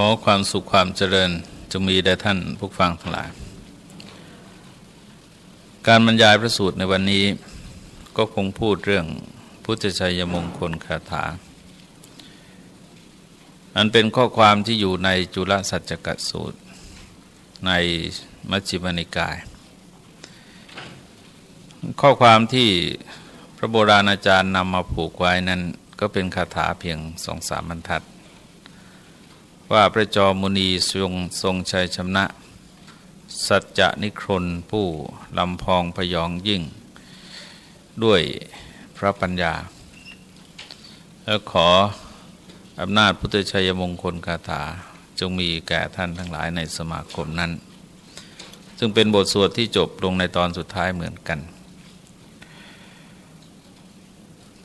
ขอความสุขความเจริญจะมีแด่ท่านผู้ฟังทั้งหลาย การบรรยายพระสูตรในวันนี้ก็คงพูดเรื่องพุทธชัยมงคลคาถา อันเป็นข้อความที่อยู่ในจุลสัจจกสูตร ในมัชฌิมนิกาย ข้อความที่พระโบราณอาจารย์นำมาผูกไว้นั้น ก็เป็นคาถาเพียงสองสามบรรทัด ว่าพระจอมุนีทรงทรงชัยชนะ สัจจะนิครนผู้ลำพองพยองยิ่ง ด้วยพระปัญญา แล้วขออำนาจพุทธชัยมงคลคาถาจงมีแก่ท่านทั้งหลายในสมาคมนั้น ซึ่งเป็นบทสวดที่จบลงในตอนสุดท้ายเหมือนกัน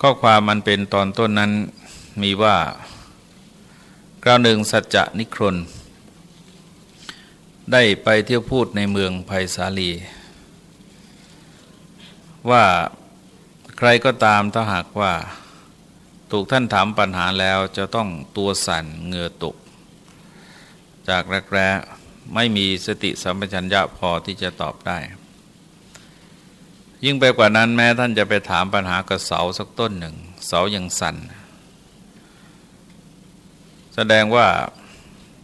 ข้อความมันเป็นตอนต้นนั้นมีว่า คราวหนึ่งสัจจะนิครนได้ไปเที่ยวพูดในเมืองไผ่สาลี ว่าใครก็ตามถ้าหากว่าถูกท่านถามปัญหาแล้วจะต้องตัวสั่นเงือตก จากแรกแร้ไม่มีสติสัมปชัญญะพอที่จะตอบได้ ยิ่งไปกว่านั้นแม้ท่านจะไปถามปัญหากับเสาสักต้นหนึ่ง เสายังสั่น แสดงว่า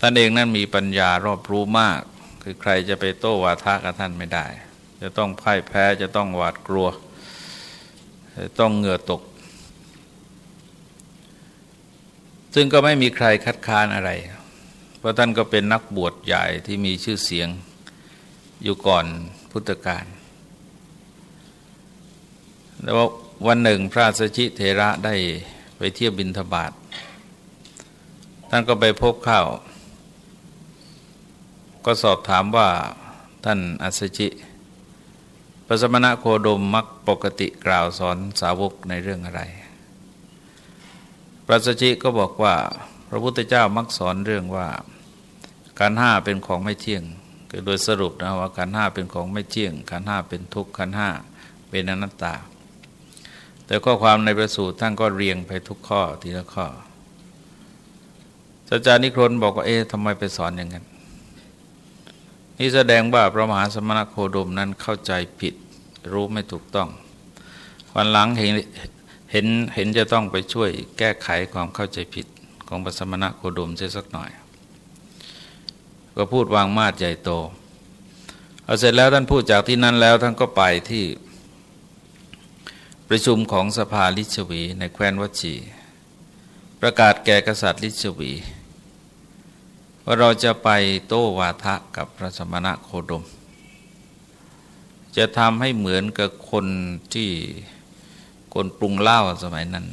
ท่านเองนั้นมีปัญญารอบรู้มาก คือใครจะไปโต้วาทะกับท่านไม่ได้ จะต้องพ่ายแพ้จะต้องหวาดกลัว จะต้องเหงื่อตก ซึ่งก็ไม่มีใครคัดค้านอะไร เพราะท่านก็เป็นนักบวชใหญ่ที่มีชื่อเสียงอยู่ก่อนพุทธกาลแล้ววันหนึ่งพระสัชิเทระได้ไปเที่ยวบินทบาท ท่านก็ไปพบเข้า ก็สอบถามว่าท่านอัสชิพระสมณะโคดมมักปกติกล่าวสอนสาวกในเรื่องอะไร พระสัชิก็บอกว่า พระพุทธเจ้ามักสอนเรื่องว่า การห้าเป็นของไม่เที่ยงคือโดยสรุปนะว่าการห้าเป็นของไม่เที่ยงการห้าเป็นทุกข์การห้าเป็นอนัตตา แต่ข้อความในประสูตรท่านก็เรียงไปทุกข้อทีละข้อ สัจจานิครนบอกว่าเอ๊ะทำไมไปสอนอย่างนั้น นี่แสดงว่าพระมหาสมณโคดมนั้นเข้าใจผิดรู้ไม่ถูกต้อง วันหลังเห็นเห็นเห็นจะต้องไปช่วยแก้ไขความเข้าใจผิดของพระสมณโคดมเสียสักหน่อย ก็พูดวางมาดใหญ่โตเอาเสร็จแล้วท่านพูดจากที่นั้นแล้วท่านก็ไปที่ประชุมของสภาลิชวีในแคว้นวัชี ประกาศแก่กษัตริย์ลิชวี ว่าเราจะไปโต้วาทะกับพระสมณะโคดม จะทำให้เหมือนกับคนที่คนปรุงเหล้าสมัยนั้น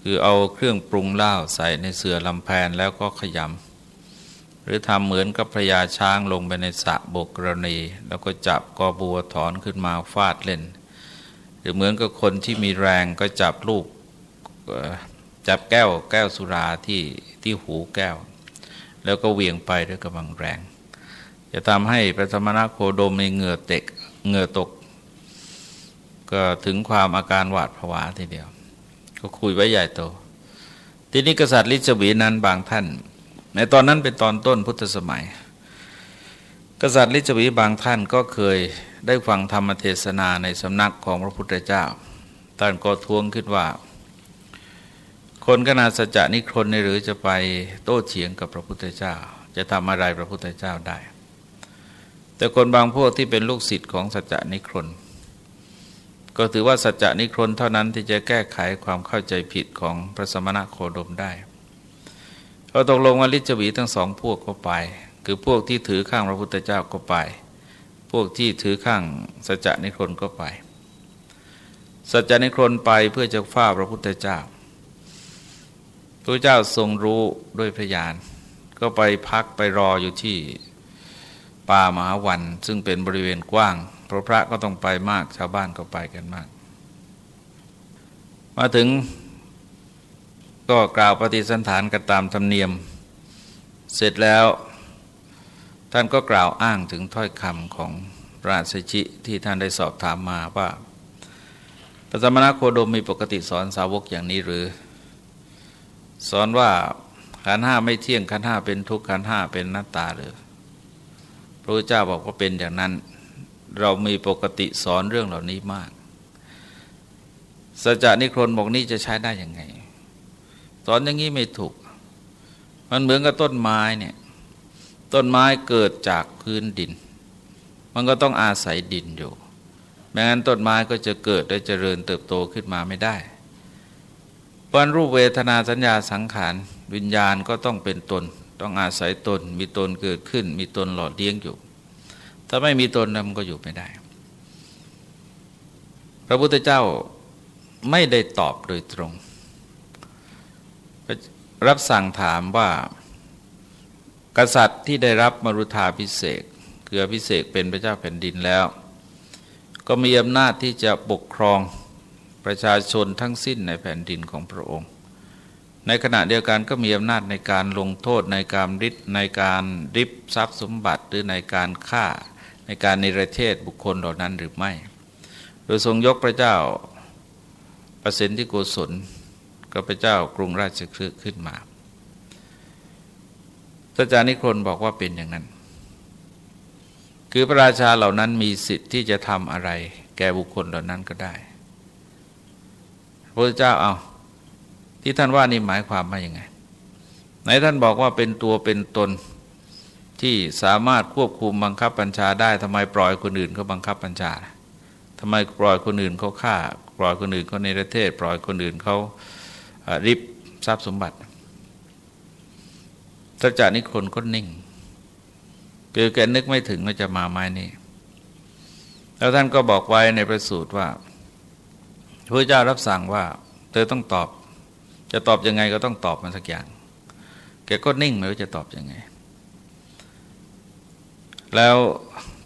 คือเอาเครื่องปรุงเหล้าใส่ในเสือลำแพนแล้วก็ขยำหรือทำเหมือนกับพระยาช้างลงไปในสระบกกรณี แล้วก็จับกอบัวถอนขึ้นมาฟาดเล่น หรือเหมือนกับคนที่มีแรงก็จับลูกจับแก้วแก้วสุราที่ที่หูแก้ว แล้วก็เวียงไปด้วยกำลังแรง จะทำให้พระสมณโคดมในเหงื่อเตกเหงื่อตก ก็ถึงความอาการหวาดผวาทีเดียว ก็คุยไว้ใหญ่โต ทีนี้กษัตริย์ลิชวีนั้นบางท่าน ในตอนนั้นเป็นตอนต้นพุทธสมัย กษัตริย์ลิชวีบางท่านก็เคยได้ฟังธรรมเทศนาในสำนักของพระพุทธเจ้าท่านก็ทวงขึ้นว่า คนขนาดสัจจนิครนหรือจะไปโต้เฉียงกับพระพุทธเจ้า จะทำอะไรพระพุทธเจ้าได้ แต่คนบางพวกที่เป็นลูกศิษย์ของสัจจนิครนก็ถือว่าสัจจนิครนเท่านั้นที่จะแก้ไขความเข้าใจผิดของพระสมณะโคดมได้เราตกลงว่าลิจวีทั้งสองพวกก็ไป คือพวกที่ถือข้างพระพุทธเจ้าก็ไป พวกที่ถือข้างสัจจนิครนก็ไป สัจจนิครนไปเพื่อจะฟ้าพระพุทธเจ้า พระเจ้าทรงรู้ด้วยพระยานก็ไปพักไปรออยู่ที่ป่ามหาวัน ซึ่งเป็นบริเวณกว้าง พระพระก็ต้องไปมากชาวบ้านก็ไปกันมาก มาถึงก็กล่าวปฏิสันฐานกันตามธรรมเนียม เสร็จแล้วท่านก็กล่าวอ้างถึงถ้อยคำของราชชิที่ท่านได้สอบถามมาว่าพระสมณโคดมมีปกติสอนสาวกอย่างนี้หรือ สอนว่าขันห้าไม่เที่ยงขันห้าเป็นทุกขันห้าเป็นหนัตตาหรือพระพุทธเจ้าบอกว่าเป็นอย่างนั้น เรามีปกติสอนเรื่องเหล่านี้มากสัจจานิครนบอกนี่จะใช้ได้ยังไง สอนอย่างนี้ไม่ถูก มันเหมือนกับต้นไม้เนี่ยต้นไม้เกิดจากพื้นดิน มันก็ต้องอาศัยดินอยู่แม้งั้นต้นไม้ก็จะเกิดได้เจริญเติบโตขึ้นมาไม่ได้ ปานรูปเวทนาสัญญาสังขารวิญญาณก็ต้องเป็นตน ต้องอาศัยตน มีตนเกิดขึ้น มีตนหล่อเลี้ยงอยู่ ถ้าไม่มีตนมันก็อยู่ไม่ได้ พระพุทธเจ้าไม่ได้ตอบโดยตรง รับสั่งถามว่า กษัตริย์ที่ได้รับมรุธาพิเศษเกือพิเศษเป็นพระเจ้าแผ่นดินแล้ว ก็มีอำนาจที่จะปกครอง ประชาชนทั้งสิ้นในแผ่นดินของพระองค์ ในขณะเดียวกันก็มีอำนาจในการลงโทษในการริดในการริบทรัพย์สมบัติหรือในการฆ่าในการนิรเทศบุคคลเหล่านั้นหรือไม่ โดยทรงยกพระเจ้าประสิทธิโกศลก็พระเจ้ากรุงราชคฤห์ขึ้นมาพระจานิครนบอกว่าเป็นอย่างนั้น คือพระราชาเหล่านั้นมีสิทธิ์ที่จะทำอะไร แก่บุคคลเหล่านั้นก็ได้ พระเจ้าเอาที่ท่านว่านี่หมายความว่ายังไงไหนท่านบอกว่าเป็นตัวเป็นตนที่สามารถควบคุมบังคับบัญชาได้ทำไมปล่อยคนอื่นเขาบังคับบัญชาทำไมปล่อยคนอื่นเขาฆ่า ปล่อยคนอื่นเขาในประเทศ ปล่อยคนอื่นเขาริบทรัพย์สมบัติถ้าจานี้คนก็นิ่งคือแกนึกไม่ถึงว่าจะมาไม้นี้แล้วท่านก็บอกไว้ในประสูตรว่า พระเจ้ารับสั่งว่า เธอต้องตอบ จะตอบยังไงก็ต้องตอบมันสักอย่าง แกก็นิ่งไม่รู้จะตอบยังไง แล้ว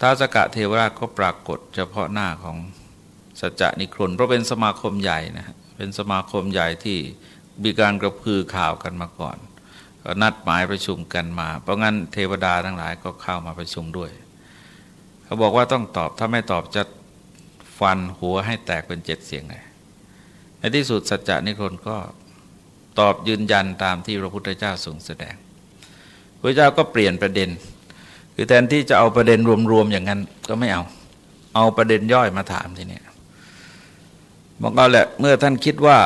ท้าสกะเทวราชก็ปรากฏเฉพาะหน้าของสัจจะนิครนเพราะเป็นสมาคมใหญ่นะเป็นสมาคมใหญ่ที่มีการกระพือข่าวกันมาก่อนก็นัดหมายประชุมกันมา เพราะงั้นเทวดาทั้งหลายก็เข้ามาประชุมด้วย เขาบอกว่าต้องตอบถ้าไม่ตอบจะฟันหัวให้แตกเป็นเจ็ดเสียงเลย ในที่สุดสัจจะนิครนก็ตอบยืนยันตามที่พระพุทธเจ้าทรงแสดงพระเจ้าก็เปลี่ยนประเด็น คือแทนที่จะเอาประเด็นรวมๆอย่างนั้นก็ไม่เอา เอาประเด็นย่อยมาถามทีนี้บอกเอาแหละเมื่อท่านคิดว่า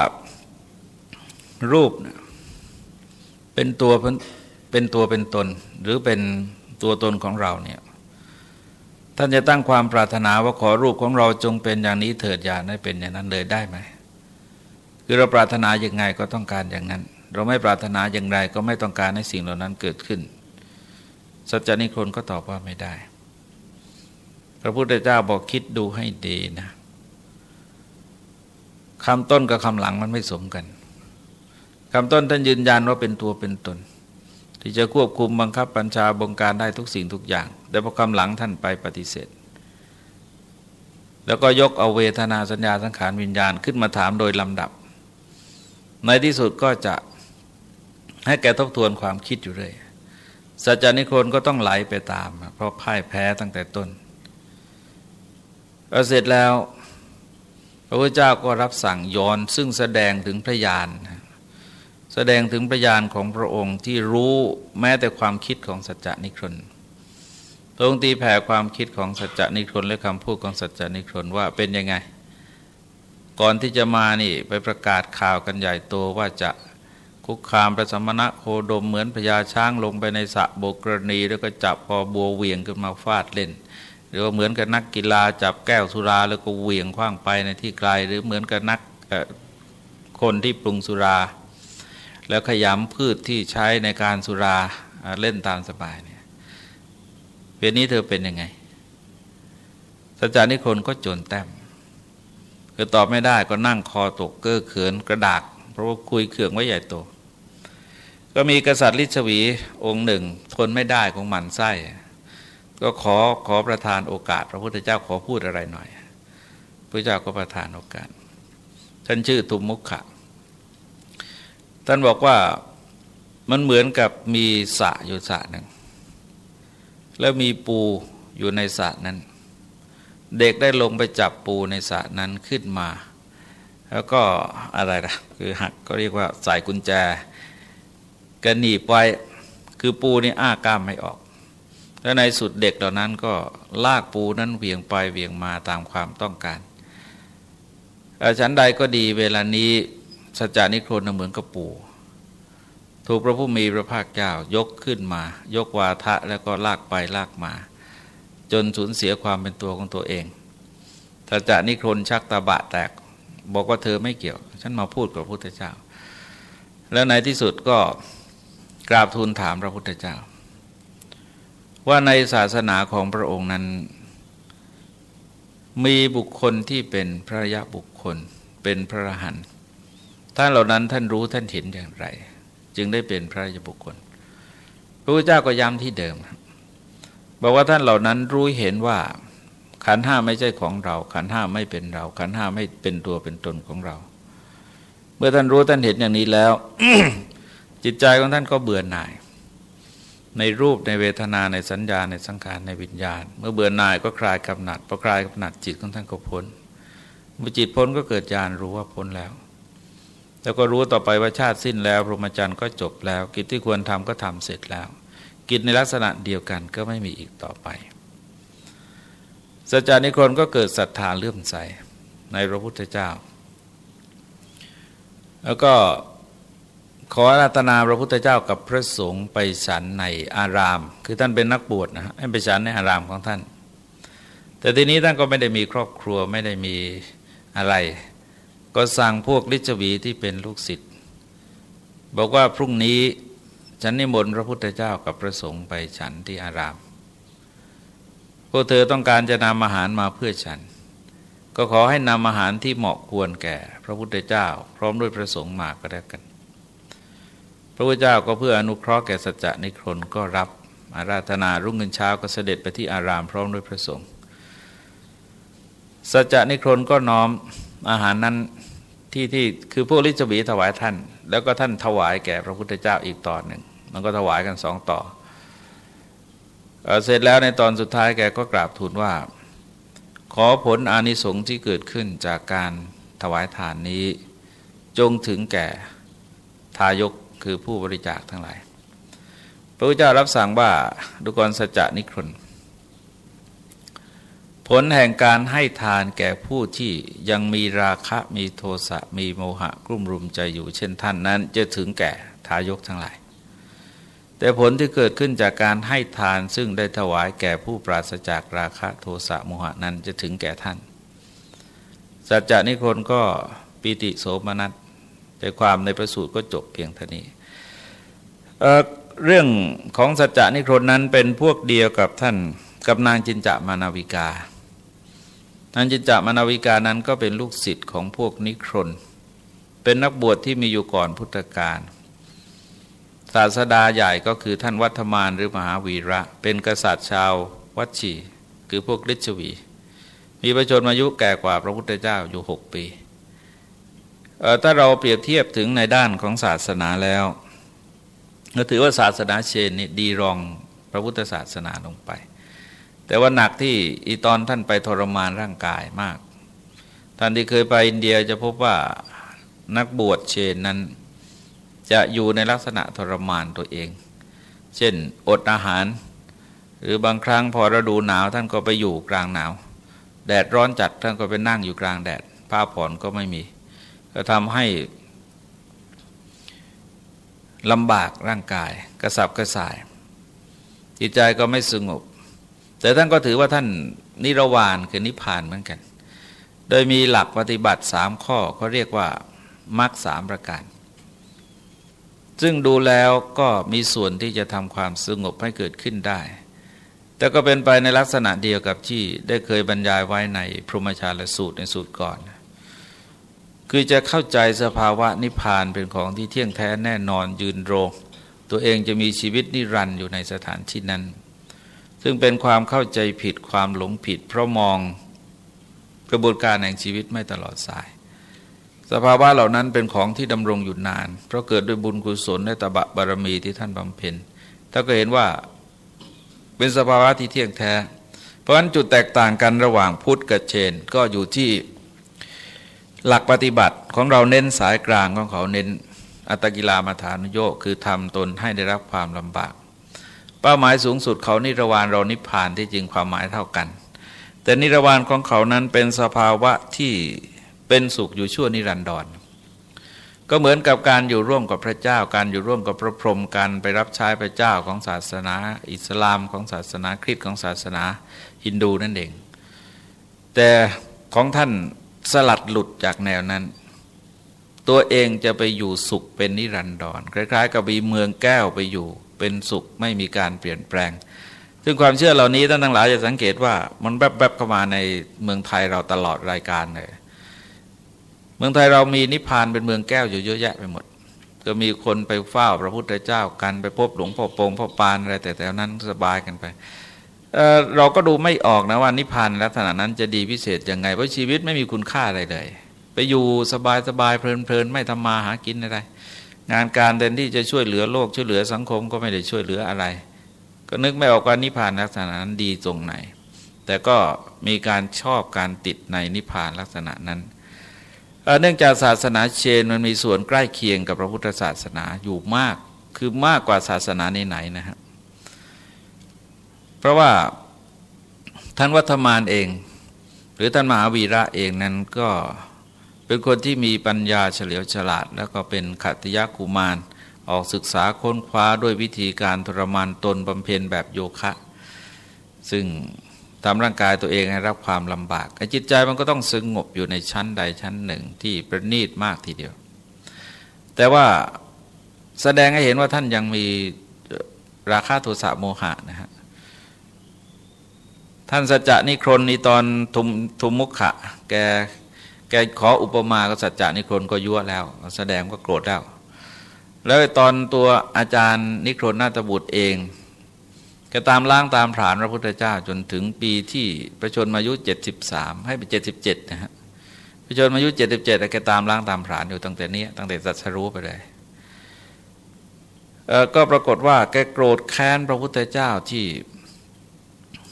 รูปเป็นตัวเป็นตัวเป็นตน หรือเป็นตัวตนของเราเนี่ยท่านจะตั้งความปรารถนาว่าขอรูปของเราจงเป็นอย่างนี้เถิดอย่าได้เป็นอย่างนั้นเลยได้ไหม คือเราปรารถนาอย่างไงก็ต้องการอย่างนั้น เราไม่ปรารถนาอย่างไรก็ไม่ต้องการให้สิ่งเหล่านั้นเกิดขึ้น สัจจนิคนก็ตอบว่าไม่ได้ พระพุทธเจ้าบอกคิดดูให้ดีนะคำต้นกับคำหลังมันไม่สมกันคำต้นท่านยืนยันว่าเป็นตัวเป็นตน ที่จะควบคุมบังคับบัญชาบงการได้ทุกสิ่งทุกอย่าง แต่พอคำหลังท่านไปปฏิเสธ แล้วก็ยกเอาเวทนาสัญญาสังขารวิญญาณขึ้นมาถามโดยลำดับ ในที่สุดก็จะให้แกทบทวนความคิดอยู่เรื่อยสัจจานิคนก็ต้องไหลไปตาม เพราะพ่ายแพ้ตั้งแต่ต้นเสร็จแล้ว พระพุทธเจ้าก็รับสั่งย้อนซึ่งแสดงถึงพระญาณแสดงถึงพระญาณของพระองค์ที่รู้แม้แต่ความคิดของสัจจนิครนพระองค์ตีแผ่ความคิดของสัจจนิครนและคำพูดของสัจจนิครนว่าเป็นยังไง ก่อนที่จะมานี่ไปประกาศข่าวกันใหญ่โตว่าจะคุกคามพระสมณะโคดมเหมือนพญาช้างลงไปในสระโบกรณี แล้วก็จับพอบัวเวียงขึ้นมาฟาดเล่น หรือว่าเหมือนกับนักกีฬาจับแก้วสุราแล้วก็เวียงคว้างไปในที่ไกล หรือเหมือนกับนักคนที่ปรุงสุรา แล้วขยำพืชที่ใช้ในการสุราเล่นตามสบายเนี่ยเพียนี้เธอเป็นยังไงสัจจานิคนก็จนแต้ม คือตอบไม่ได้ก็นั่งคอตกเก้อเขินกระดาก เพราะว่าคุยเขื่องไว้ใหญ่โต ก็มีกษัตริย์ลิชวีองค์หนึ่ง ทนไม่ได้ของมันไส้ ก็ขอขอประทานโอกาส พระพุทธเจ้าขอพูดอะไรหน่อย พระเจ้าก็ประทานโอกาส ท่านชื่อทุมมุขะท่านบอกว่ามันเหมือนกับมีสระอยู่สระหนึ่ง แล้วมีปูอยู่ในสระนั้น เด็กได้ลงไปจับปูในสระนั้นขึ้นมา แล้วก็อะไรล่ะคือหักก็เรียกว่าใส่กุญแจกหนีบไว้คือปูนี่อ้ากล้ามไม่ออก แล้วในสุดเด็กเหล่านั้นก็ลากปูนั้นเวียงไปเวียงมาตามความต้องการฉันใดก็ดีเวลานี้สัจจานิโครนเหมือนกับปูถูกพระผู้มีพระภาคเจ้ายกขึ้นมา ยกวาทะแล้วก็ลากไปลากมา จนสูญเสียความเป็นตัวของตัวเองสัจจานิครนชักตาบะแตก บอกว่าเธอไม่เกี่ยว ฉันมาพูดกับพระพุทธเจ้า แล้วในที่สุดก็กราบทูลถามพระพุทธเจ้า ว่าในศาสนาของพระองค์นั้น มีบุคคลที่เป็นพระยะบุคคลเป็นพระรหันต์ท่านเหล่านั้นท่านรู้ท่านเห็นอย่างไร จึงได้เป็นพระยะบุคคลพระพุทธเจ้าก็ย้ำที่เดิม บอกว่าท่านเหล่านั้นรู้เห็นว่า ขันห้าไม่ใช่ของเรา ขันห้าไม่เป็นเรา ขันห้าไม่เป็นตัวเป็นตนของเรา เมื่อท่านรู้ท่านเห็นอย่างนี้แล้ว จิตใจของท่านก็เบื่อหน่าย ในรูปในเวทนาในสัญญาในสังขารในวิญญาณ เมื่อเบื่อหน่ายก็คลายกำหนัดพอคลายกำหนัดจิตของท่านก็พ้นเมื่อจิตพ้นก็เกิดญาณรู้ว่าพ้นแล้ว แล้วก็รู้ต่อไปว่าชาติสิ้นแล้วพรหมจรรย์ก็จบแล้ว กิจที่ควรทำก็ทำเสร็จแล้ว กิจในลักษณะเดียวกันก็ไม่มีอีกต่อไปสัจจานิครนก็เกิดศรัทธาเลื่อมใสในพระพุทธเจ้า แล้วก็ขอรัตนาพระพุทธเจ้ากับพระสงฆ์ไปฉันในอาราม คือท่านเป็นนักบวชนะให้ไปฉันในอารามของท่าน แต่ทีนี้ท่านก็ไม่ได้มีครอบครัวไม่ได้มีอะไร ก็สั่งพวกลิจวีที่เป็นลูกศิษย์บอกว่าพรุ่งนี้ ฉันนิมนต์พระพุทธเจ้ากับพระสงฆ์ไปฉันที่อาราม พวกเธอต้องการจะนำอาหารมาเพื่อฉัน ก็ขอให้นำอาหารที่เหมาะควรแก่ พระพุทธเจ้า พร้อมด้วยพระสงฆ์มาก็แล้วกัน พระพุทธเจ้าก็เพื่ออนุเคราะห์แก่สัจจะนิครนก็รับอาราธนารุ่งเงินเช้าก็เสด็จไปที่อารามพร้อมด้วยพระสงฆ์สัจจะนิครนก็น้อมอาหารนั้นที่ที่คือพวกลิจบีถวายท่าน แล้วก็ท่านถวายแก่พระพุทธเจ้าอีกตอนหนึ่ง มันก็ถวายกันสองต่อเสร็จแล้วในตอนสุดท้ายแกก็กราบทูลว่า ขอผลอานิสงส์ที่เกิดขึ้นจากการถวายทานนี้ จงถึงแก่ทายกคือผู้บริจาคทั้งหลาย พระพุทธเจ้ารับสั่งว่าดุกรสัจจนิครนผลแห่งการให้ทานแก่ผู้ที่ยังมีราคะมีโทสะมีโมหะกลุ่มรุมใจอยู่เช่นท่านนั้นจะถึงแก่ทายกทั้งหลาย แต่ผลที่เกิดขึ้นจากการให้ทานซึ่งได้ถวายแก่ผู้ปราศจากราคะโทสะโมหะนั้นจะถึงแก่ท่าน สัจจนิคนก็ปิติโสมนัสแต่ความในประสูตรก็จบเพียงเท่านี้เเรื่องของสัจจนิครนนั้นเป็นพวกเดียวกับท่านกับนางจินจามานาวิกา นางจินจามานาวิกานั้นก็เป็นลูกศิษย์ของพวกนิครนเป็นนักบวชที่มีอยู่ก่อนพุทธกาล ศาสดาใหญ่ก็คือท่านวัฒมานหรือมหาวีระ เป็นกษัตริย์ชาววัชีคือพวกฤชวี มีประชนมายุแก่กว่าพระพุทธเจ้าอยู่หกปี ถ้าเราเปรียบเทียบถึงในด้านของศาสนาแล้วก็ถือว่าศาสนาเชนนี่ดีรองพระพุทธศาสนาลงไป แต่ว่าหนักที่อีตอนท่านไปทรมานร่างกายมาก ท่านที่เคยไปอินเดียจะพบว่านักบวชเชนนั้น จะอยู่ในลักษณะทรมานตัวเอง เช่น อดอาหาร หรือบางครั้งพอฤดูหนาวท่านก็ไปอยู่กลางหนาว แดดร้อนจัดท่านก็ไปนั่งอยู่กลางแดดผ้าผ่อนก็ไม่มี ก็ทำให้ลำบากร่างกาย กระสับกระส่าย จิตใจก็ไม่สงบ แต่ท่านก็ถือว่าท่านนิรวานคือนิพพานเหมือนกัน โดยมีหลักปฏิบัติสามข้อเขาเรียกว่ามรรคสามประการ ซึ่งดูแล้วก็มีส่วนที่จะทำความสงบให้เกิดขึ้นได้ แต่ก็เป็นไปในลักษณะเดียวกับที่ได้เคยบรรยายไว้ในพรหมชาลสูตรในสูตรก่อน คือจะเข้าใจสภาวะนิพพานเป็นของที่เที่ยงแท้แน่นอนยืนโรง ตัวเองจะมีชีวิตนิรันดร์อยู่ในสถานที่นั้น ซึ่งเป็นความเข้าใจผิดความหลงผิด เพราะมองกระบวนการแห่งชีวิตไม่ตลอดสาย ภาวะเหล่านั้นเป็นของที่ดำรงอยู่นาน เพราะเกิดด้วยบุญกุศลและตบะบารมีที่ท่านบำเพ็ญถ้าก็เห็นว่าเป็นสภาวะที่เที่ยงแท้ เพราะฉะนั้นจุดแตกต่างกันระหว่างพุทธกับเชน ก็อยู่ที่หลักปฏิบัติของเราเน้นสายกลางของเขาเน้นอัตกิลามาฐานโยคคือทำตนให้ได้รับความลำบาก เป้าหมายสูงสุดเขานิรวานเรานิพพานที่จริงความหมายเท่ากัน แต่นิรวานของเขานั้นเป็นสภาวะที่ เป็นสุขอยู่ชั่วนิรันดร ก็เหมือนกับการอยู่ร่วมกับพระเจ้า การอยู่ร่วมกับพระพรหมการไปรับใช้พระเจ้าของศาสนา อิสลามของศาสนาคริสต์ของศาสนาฮินดูนั่นเอง แต่ของท่านสลัดหลุดจากแนวนั้น ตัวเองจะไปอยู่สุขเป็นนิรันดรคล้ายๆ กับมีเมืองแก้วไปอยู่ เป็นสุขไม่มีการเปลี่ยนแปลงซึ่งความเชื่อเหล่านี้ท่านทั้งหลายจะสังเกตว่ามันแวบๆเข้ามาในเมืองไทยเราตลอดรายการเลย เมืองไทยเรามีนิพพานเป็นเมืองแก้วอยู่เยอะแยะไปหมด ก็มีคนไปเฝ้าพระพุทธเจ้ากันไปพบหลวงพ่อปงพ่อปานอะไรแต่แต่นั้นสบายกันไปเเราก็ดูไม่ออกนะว่านิพพานลักษณะนั้นจะดีพิเศษยังไงเพราะชีวิตไม่มีคุณค่าอะไรเลย ไปอยู่สบายสบายเพลินเพลินไม่ทำมาหากินอะไร งานการเดินที่จะช่วยเหลือโลกช่วยเหลือสังคมก็ไม่ได้ช่วยเหลืออะไร ก็นึกไม่ออกว่านิพพานลักษณะนั้นดีตรงไหน แต่ก็มีการชอบการติดในนิพพานลักษณะนั้น เนื่องจากศาสนาเชนมันมีส่วนใกล้เคียงกับพระพุทธศาสนาอยู่มาก คือมากกว่าศาสนาไหนๆนะครับเพราะว่าท่านวัฒมานเอง หรือท่านมหาวีระเองนั้นก็เป็นคนที่มีปัญญาเฉลียวฉลาด แล้วก็เป็นขัตยกุมาร ออกศึกษาค้นคว้าด้วยวิธีการทรมานตนบำเพ็ญแบบโยคะ ซึ่ง ทำร่างกายตัวเองให้รับความลำบากจิตใจมันก็ต้องสงบอยู่ในชั้นใดชั้นหนึ่งที่ประณีตมากทีเดียว แต่ว่าแสดงให้เห็นว่าท่านยังมีราคาโทสะโมหะนะฮะท่านสัจจะนิครนนี่ตอนทุมทุมมุขะแกแกขออุปมาก็สัจจะนิครนก็ยั่วแล้ว แสดงก็โกรธแล้ว แล้วตอนตัวอาจารย์นิครนนาตบุตรเอง กตามล้างตามผานพระพุทธเจ้าจนถึงปีที่ประชนมายุเจ็ดสิบสามให้เป็นเจ็ดสิบเจ็ดนะฮะประชนมายุเจ็ดสิบเจ็ดแกตามล้างตามผานอยู่ตั้งแต่นี้ตั้งแต่สัตรู้ไปเลยก็ปรากฏว่าแกโกรธแค้นพระพุทธเจ้าที่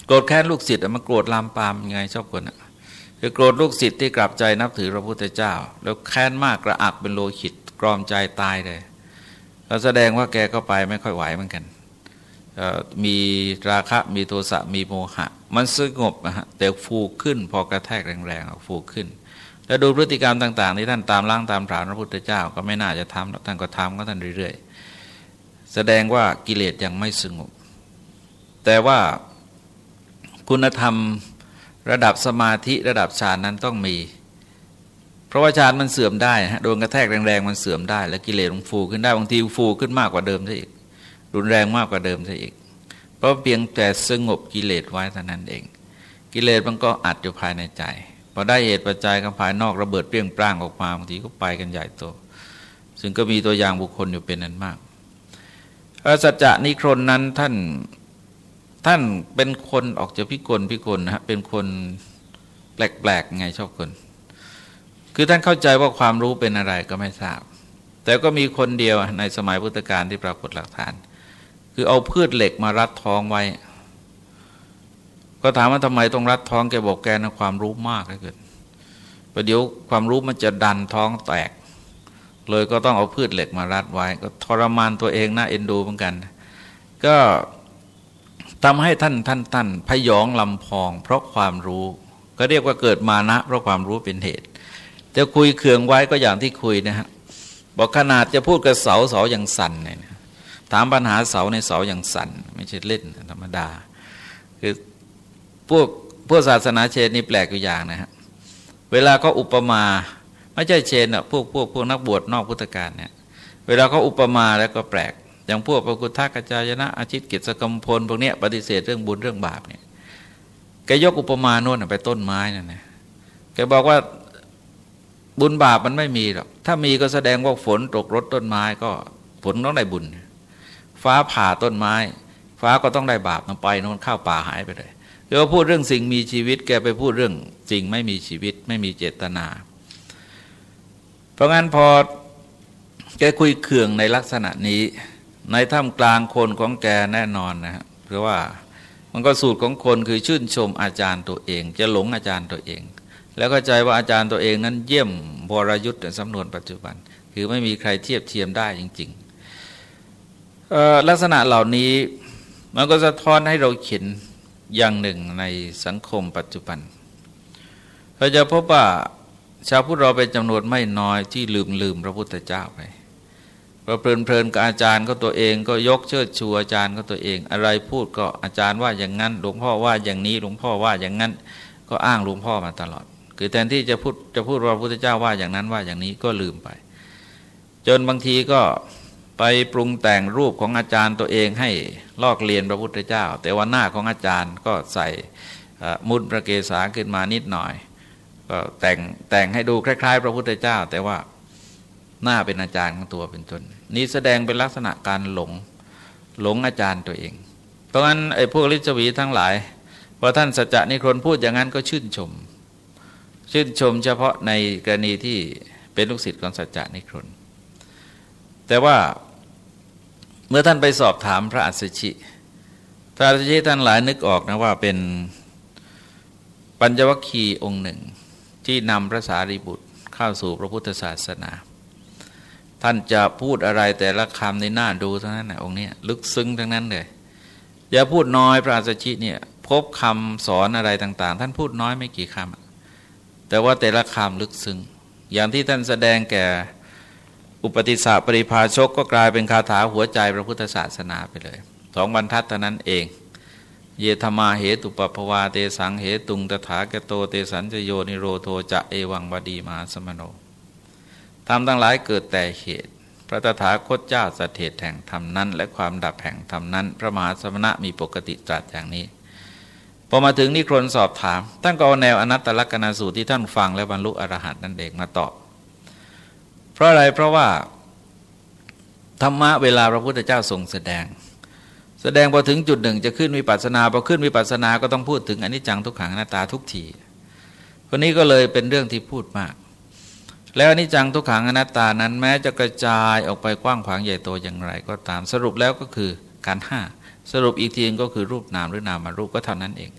โกรธแค้นลูกศิษย์มาโกรธลามปามยังไงชอบคนอะคือโกรธลูกศิษย์ที่กลับใจนับถือพระพุทธเจ้า แล้วแค้นมากกระอักเป็นโลหิตกรอมใจตายเลยเราแสดงว่าแกก็ไปไม่ค่อยไหวเหมือนกัน มีราคะมีโทสะมีโมหะ มันสงบนะฮะแต่ฟูขึ้นพอกระแทกแรงๆฟูขึ้น แล้วดูพฤติกรรมต่างๆที่ท่านตามล้างตามผานพระพุทธเจ้าก็ไม่น่าจะทำท่านก็ทำก็ท่านเรื่อยๆ แสดงว่ากิเลสยังไม่สงบ แต่ว่าคุณธรรมระดับสมาธิระดับฌานนั้นต้องมี เพราะว่าฌานมันเสื่อมได้ฮะโดนกระแทกแรงๆมันเสื่อมได้ แล้วกิเลสมันฟูขึ้นได้บางทีฟูขึ้นมากกว่าเดิมซะอีก รุนแรงมากกว่าเดิมซะอีก เพราะเพียงแต่สงบกิเลสไว้เท่านั้นเอง กิเลสมันก็อัดอยู่ภายในใจพอได้เหตุปัจจัยกับภายนอกระเบิดเปรี้ยงปร้างออกมาบางทีก็ไปกันใหญ่โตซึ่งก็มีตัวอย่างบุคคลอยู่เป็นนั้นมากอสัจจะนิครนนั้นท่านท่านเป็นคนออกจากพิกลพิกลนะฮะเป็นคนแปลกๆไงชอบคน คือท่านเข้าใจว่าความรู้เป็นอะไรก็ไม่ทราบ แต่ก็มีคนเดียวในสมัยพุทธกาลที่ปรากฏหลักฐาน คือเอาพืชเหล็กมารัดท้องไว้ ก็ถามว่าทำไมต้องรัดท้องแกบอกแกนะความรู้มากเหลือเกินประเดี๋ยวความรู้มันจะดันท้องแตก เลยก็ต้องเอาพืชเหล็กมารัดไว้ ก็ทรมานตัวเองน่าเอ็นดูเหมือนกัน ก็ทำให้ท่านท่านท่านพยองลำพอง เพราะความรู้ ก็เรียกว่าเกิดมานะ เพราะความรู้เป็นเหตุแต่คุยเคืองไว้ก็อย่างที่คุยนะฮะบอกขนาดจะพูดกับเสาเสาอย่างสั่นเนี่ย ถามปัญหาเสาในเสาอย่างสั่นไม่ใช่เล่นธรรมดา คือพวกพวกศาสนาเชนนี่แปลกอยู่อย่างนะฮะเวลาเขาอุปมาไม่ใช่เชนอะพวกพวกพวกนักบวชนอกพุทธการเนี่ยเวลาเขาอุปมาแล้วก็แปลก อย่างพวกพระกุทากจายนะอาชิตกิจสกรรมพลพวกเนี้ยปฏิเสธเรื่องบุญเรื่องบาปเนี่ยแกยกอุปมาโน่นไปต้นไม้นั่นนะแกบอกว่าบุญบาปมันไม่มีหรอกถ้ามีก็แสดงว่าฝนตกรถต้นไม้ก็ผลต้องได้บุญ ฟ้าผ่าต้นไม้ ฟ้าก็ต้องได้บาปมันไปนนข้าวป่าหายไปเลยเดี๋ยวพูดเรื่องสิ่งมีชีวิต แกไปพูดเรื่องสิ่งไม่มีชีวิตไม่มีเจตนา เพราะงั้นพอแกคุยเคืองในลักษณะนี้ ในท่ามกลางคนของแกแน่นอนนะฮะเพราะว่ามันก็สูตรของคนคือชื่นชมอาจารย์ตัวเอง จะหลงอาจารย์ตัวเอง แล้วก็ใจว่าอาจารย์ตัวเองนั้นเยี่ยมบรยุทธ์ในสำนวนปัจจุบัน คือไม่มีใครเทียบเทียมได้จริง ลักษณะเหล่านี้มันก็สะท้อนให้เราเขีนอย่างหนึ่งในสังคมปัจจุบัน เราจะพบว่าชาวพุทธเราเป็นจำนวนไม่น้อยที่ลืมลืมพระพุทธเจ้าไปพอเพลินเพลินกับอาจารย์ก็ตัวเองก็ยกเชิดชูอาจารย์ก็ตัวเอง อะไรพูดก็อาจารย์ว่าอย่างนั้น หลวงพ่อว่าอย่างนี้หลวงพ่อว่าอย่างนั้น ก็อ้างหลวงพ่อมาตลอด คือแทนที่จะพูดจะพูดว่าพระพุทธเจ้าว่าอย่างนั้นว่าอย่างนี้ก็ลืมไป จนบางทีก็ ไปปรุงแต่งรูปของอาจารย์ตัวเองให้ลอกเรียนพระพุทธเจ้า แต่ว่าหน้าของอาจารย์ก็ใส่มุดประเกษาขึ้นมานิดหน่อย ก็แต่งแต่งให้ดูคล้าย ๆ พระพุทธเจ้า แต่ว่าหน้าเป็นอาจารย์ของตัวเป็นตนนี้แสดงเป็นลักษณะการหลงหลงอาจารย์ตัวเองเพราะงั้นไอ้พวกลิจวีทั้งหลายพอท่านสัจจะนิครนพูดอย่างนั้นก็ชื่นชม ชื่นชมเฉพาะในกรณีที่เป็นลูกศิษย์ของสัจจะนิครนแต่ว่า มื่อท่านไปสอบถามพระอัสชิ พระอัสชิท่านหลายนึกออกนะว่าเป็นปัญจวัคคีย์องค์หนึ่ง ที่นำพระสารีบุตรเข้าสู่พระพุทธศาสนา ท่านจะพูดอะไรแต่ละคำในหน้าดูเท่านั้นนะองค์นี้ลึกซึ้งทั้งนั้นเลย อย่าพูดน้อยพระอัสชิเนี่ยพบคำสอนอะไรต่าง ๆ ท่านพูดน้อยไม่กี่คำแต่ว่าแต่ละคำลึกซึ้งอย่างที่ท่านแสดงแก่ อุปติสสะปริภาชกก็กลายเป็นคาถาหัวใจพระพุทธศาสนาไปเลยสองบรรทัดเท่านั้นเอง เยธมาเหตุปปวาเตสังเหตุงตถาเกโตเตสัญจโยนิโรโทจะเอวังบดีมาสมโนทำทั้งหลายเกิดแต่เหตุ พระตถาคตเจ้าสถิตแห่งธรรมนั้น และความดับแห่งธรรมนั้น พระมหาสมณะมีปกติตรัสอย่างนี้พอมาถึงนิครนสอบถามท่านก็เอาแนวอนัตตลกนาสูตรที่ท่านฟังและบรรลุอรหันต์นั่นเองมาตอบ ราะอะไรเพราะว่าธรรมะเวลาพระพุทธเจ้าทรงแสดง แสดงพอถึงจุดหนึ่งจะขึ้นวิปัสนาพอขึ้นวิปัสนาก็ต้องพูดถึงอนิจจังทุกขังหน้าตาทุกทีคนนี้ก็เลยเป็นเรื่องที่พูดมาก แล้วอนิจจังทุกขังอนัตตานั้นแม้จะกระจายออกไปกว้างขวางใหญ่โตอย่างไร ก็ตามสรุปแล้วก็คือการห้าสรุปอีกทีก็คือรูปนามหรือนามารูปก็เท่านั้นเอง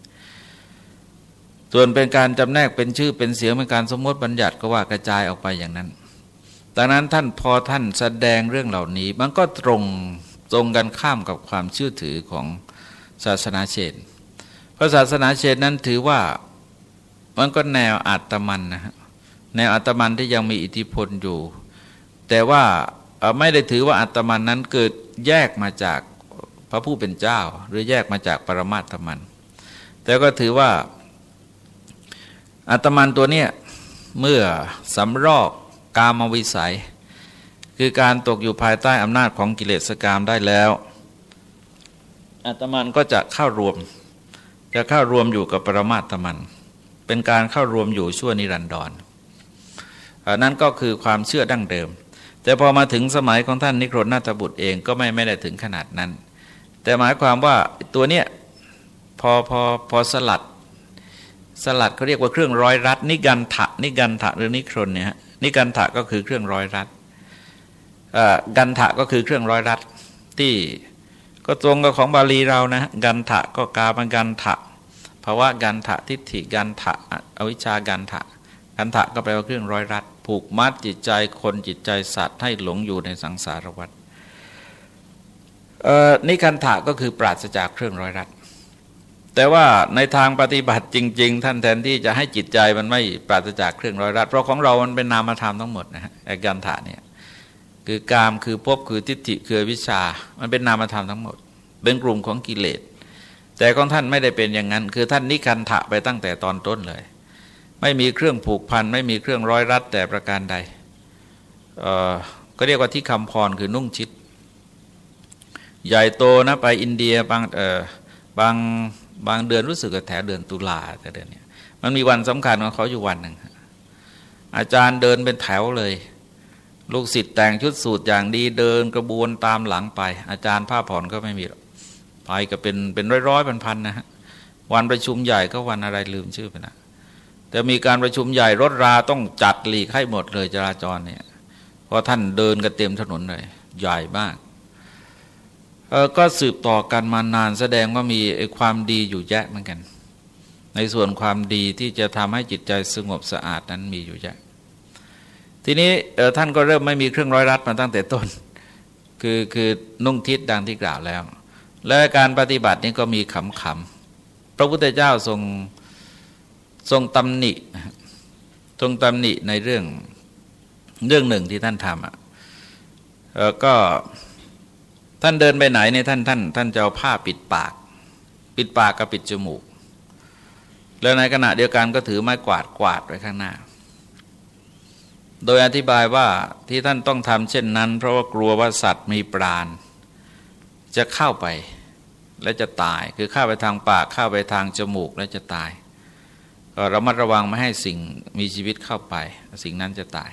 ส่วนเป็นการจำแนกเป็นชื่อเป็นเสียงเป็นการสมมติบัญญัติก็ว่ากระจายออกไปอย่างนั้น ดังนั้นท่านพอท่านแสดงเรื่องเหล่านี้ มันก็ตรงตรงกันข้ามกับความเชื่อถือของศาสนาเชนเพราะศาสนาเชนนั้นถือว่ามันก็แนวอัตมันนะฮะแนวอัตมันที่ยังมีอิทธิพลอยู่ แต่ว่าไม่ได้ถือว่าอัตมันนั้นเกิดแยกมาจากพระผู้เป็นเจ้า หรือแยกมาจากปรมาตมัน แต่ก็ถือว่าอัตมันตัวเนี้ยเมื่อสำรอก กามวิสัย คือการตกอยู่ภายใต้อำนาจของกิเลสกามได้แล้วอัตมันก็จะเข้ารวม จะเข้ารวมอยู่กับปรมาตมัน เป็นการเข้ารวมอยู่ชั่วนิรันดรนั่นก็คือความเชื่อดั้งเดิม แต่พอมาถึงสมัยของท่านนิโครนาตบุตรเองก็ไม่ไม่ได้ถึงขนาดนั้น แต่หมายความว่าตัวเนี้ยพอพอพอสลัดสลัดเขาเรียกว่าเครื่องร้อยรัดนิกันทะนิกันทะหรือนิโครนเนี่ย นิกันทะก็คือเครื่องร้อยรัดกันทะก็คือเครื่องร้อยรัดที่ก็ตรงกับของบาลีเรานะกันทะก็กาบังกันทะภาวะกันทะทิฏฐิกันทะอวิชากันทะกันทะก็แปลว่าเครื่องร้อยรัดผูกมัดจิตใจคนจิตใจสัตว์ให้หลงอยู่ในสังสารวัฏนิกันทะก็คือปราศจากเครื่องร้อยรัด แต่ว่าในทางปฏิบัติจริง ๆ ท่านแทนที่จะให้จิตใจมันไม่ปราศจากเครื่องร้อยรัดเพราะของเรามันเป็นนามธรรมทั้งหมดนะฮะไอ้กามถาเนี่ยคือกามคือภพคือทิฏฐิคือวิชา มันเป็นนามธรรมทั้งหมด เป็นกลุ่มของกิเลส แต่ของท่านไม่ได้เป็นอย่างนั้น คือท่านนิคันถะไปตั้งแต่ตอนต้นเลย ไม่มีเครื่องผูกพัน ไม่มีเครื่องร้อยรัดแต่ประการใดเออก็เรียกว่าที่คำพรคือนุ่งชิด ใหญ่โตนะไปอินเดียบางเออบาง บางเดือนรู้สึกแถวเดือนตุลาแต่เดือนนี้มันมีวันสำคัญของเขาอยู่วันหนึ่งอาจารย์เดินเป็นแถวเลย ลูกศิษย์แต่งชุดสูทอย่างดีเดินกระบวนตามหลังไป อาจารย์ผ้าผ่อนก็ไม่มีไปก็เป็นเป็นร้อยร้อยพันพันนะฮะวันประชุมใหญ่ก็วันอะไรลืมชื่อไปนะแต่มีการประชุมใหญ่รถราต้องจัดหลีกให้หมดเลยจราจรเนี่ยเพราะท่านเดินกันเต็มถนนเลย ใหญ่มาก ก็สืบต่อกันมานานแสดงว่ามีความดีอยู่แยะเหมือนกัน ในส่วนความดีที่จะทำให้จิตใจสงบสะอาดนั้นมีอยู่แยะ ทีนี้ท่านก็เริ่มไม่มีเครื่องร้อยรัดมาตั้งแต่ต้น คือคือนุ่งทิศดังที่กล่าวแล้ว และการปฏิบัตินี้ก็มีขำขำพระพุทธเจ้าทรงทรงตำหนิทรงตำหนิในเรื่องเรื่องหนึ่งที่ท่านทำอะก็ ท่านเดินไปไหนเนี่ยท่านท่านท่านจะเอาผ้าปิดปาก ปิดปากกับปิดจมูก แล้วในขณะเดียวกันก็ถือไม้กวาดกวาดไว้ข้างหน้า โดยอธิบายว่าที่ท่านต้องทำเช่นนั้น เพราะว่ากลัวว่าสัตว์มีปราณ จะเข้าไปและจะตาย คือเข้าไปทางปากเข้าไปทางจมูกและจะตาย ก็ระมัดระวังไม่ให้สิ่งมีชีวิตเข้าไป สิ่งนั้นจะตาย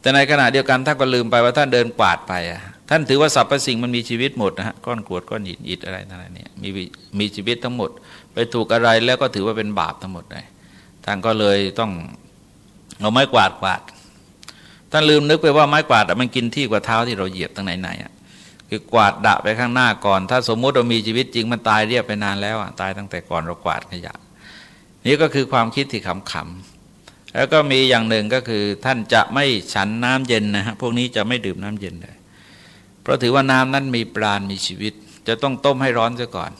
แต่ในขณะเดียวกันท่านก็ลืมไปว่าท่านเดินกวาดไปอะ ท่านถือว่าสรรพสิ่งมันมีชีวิตหมดนะฮะก้อนกรวดก้อนหินอิฐอะไรอะไรเนี่ยมีมีชีวิตทั้งหมด ไปถูกอะไรแล้วก็ถือว่าเป็นบาปทั้งหมดเลยท่านก็เลยต้องเอาไม้กวาดกวาดท่านลืมนึกไปว่าไม้กวาดมันกินที่กว่าเท้าที่เราเหยียบตั้งไหนไหนอะคือกวาดดะไปข้างหน้าก่อน ถ้าสมมุติเรามีชีวิตจริงมันตายเรียบไปนานแล้วอะตายตั้งแต่ก่อนเรากวาดขยะ นี่ก็คือความคิดที่ขำๆแล้วก็มีอย่างหนึ่งก็คือท่านจะไม่ฉันน้ำเย็นนะฮะพวกนี้จะไม่ดื่มน้ำเย็นเลย ราะถือว่าน้ำนั้นมีปราณมีชีวิต จะต้องต้มให้ร้อนซะก่อน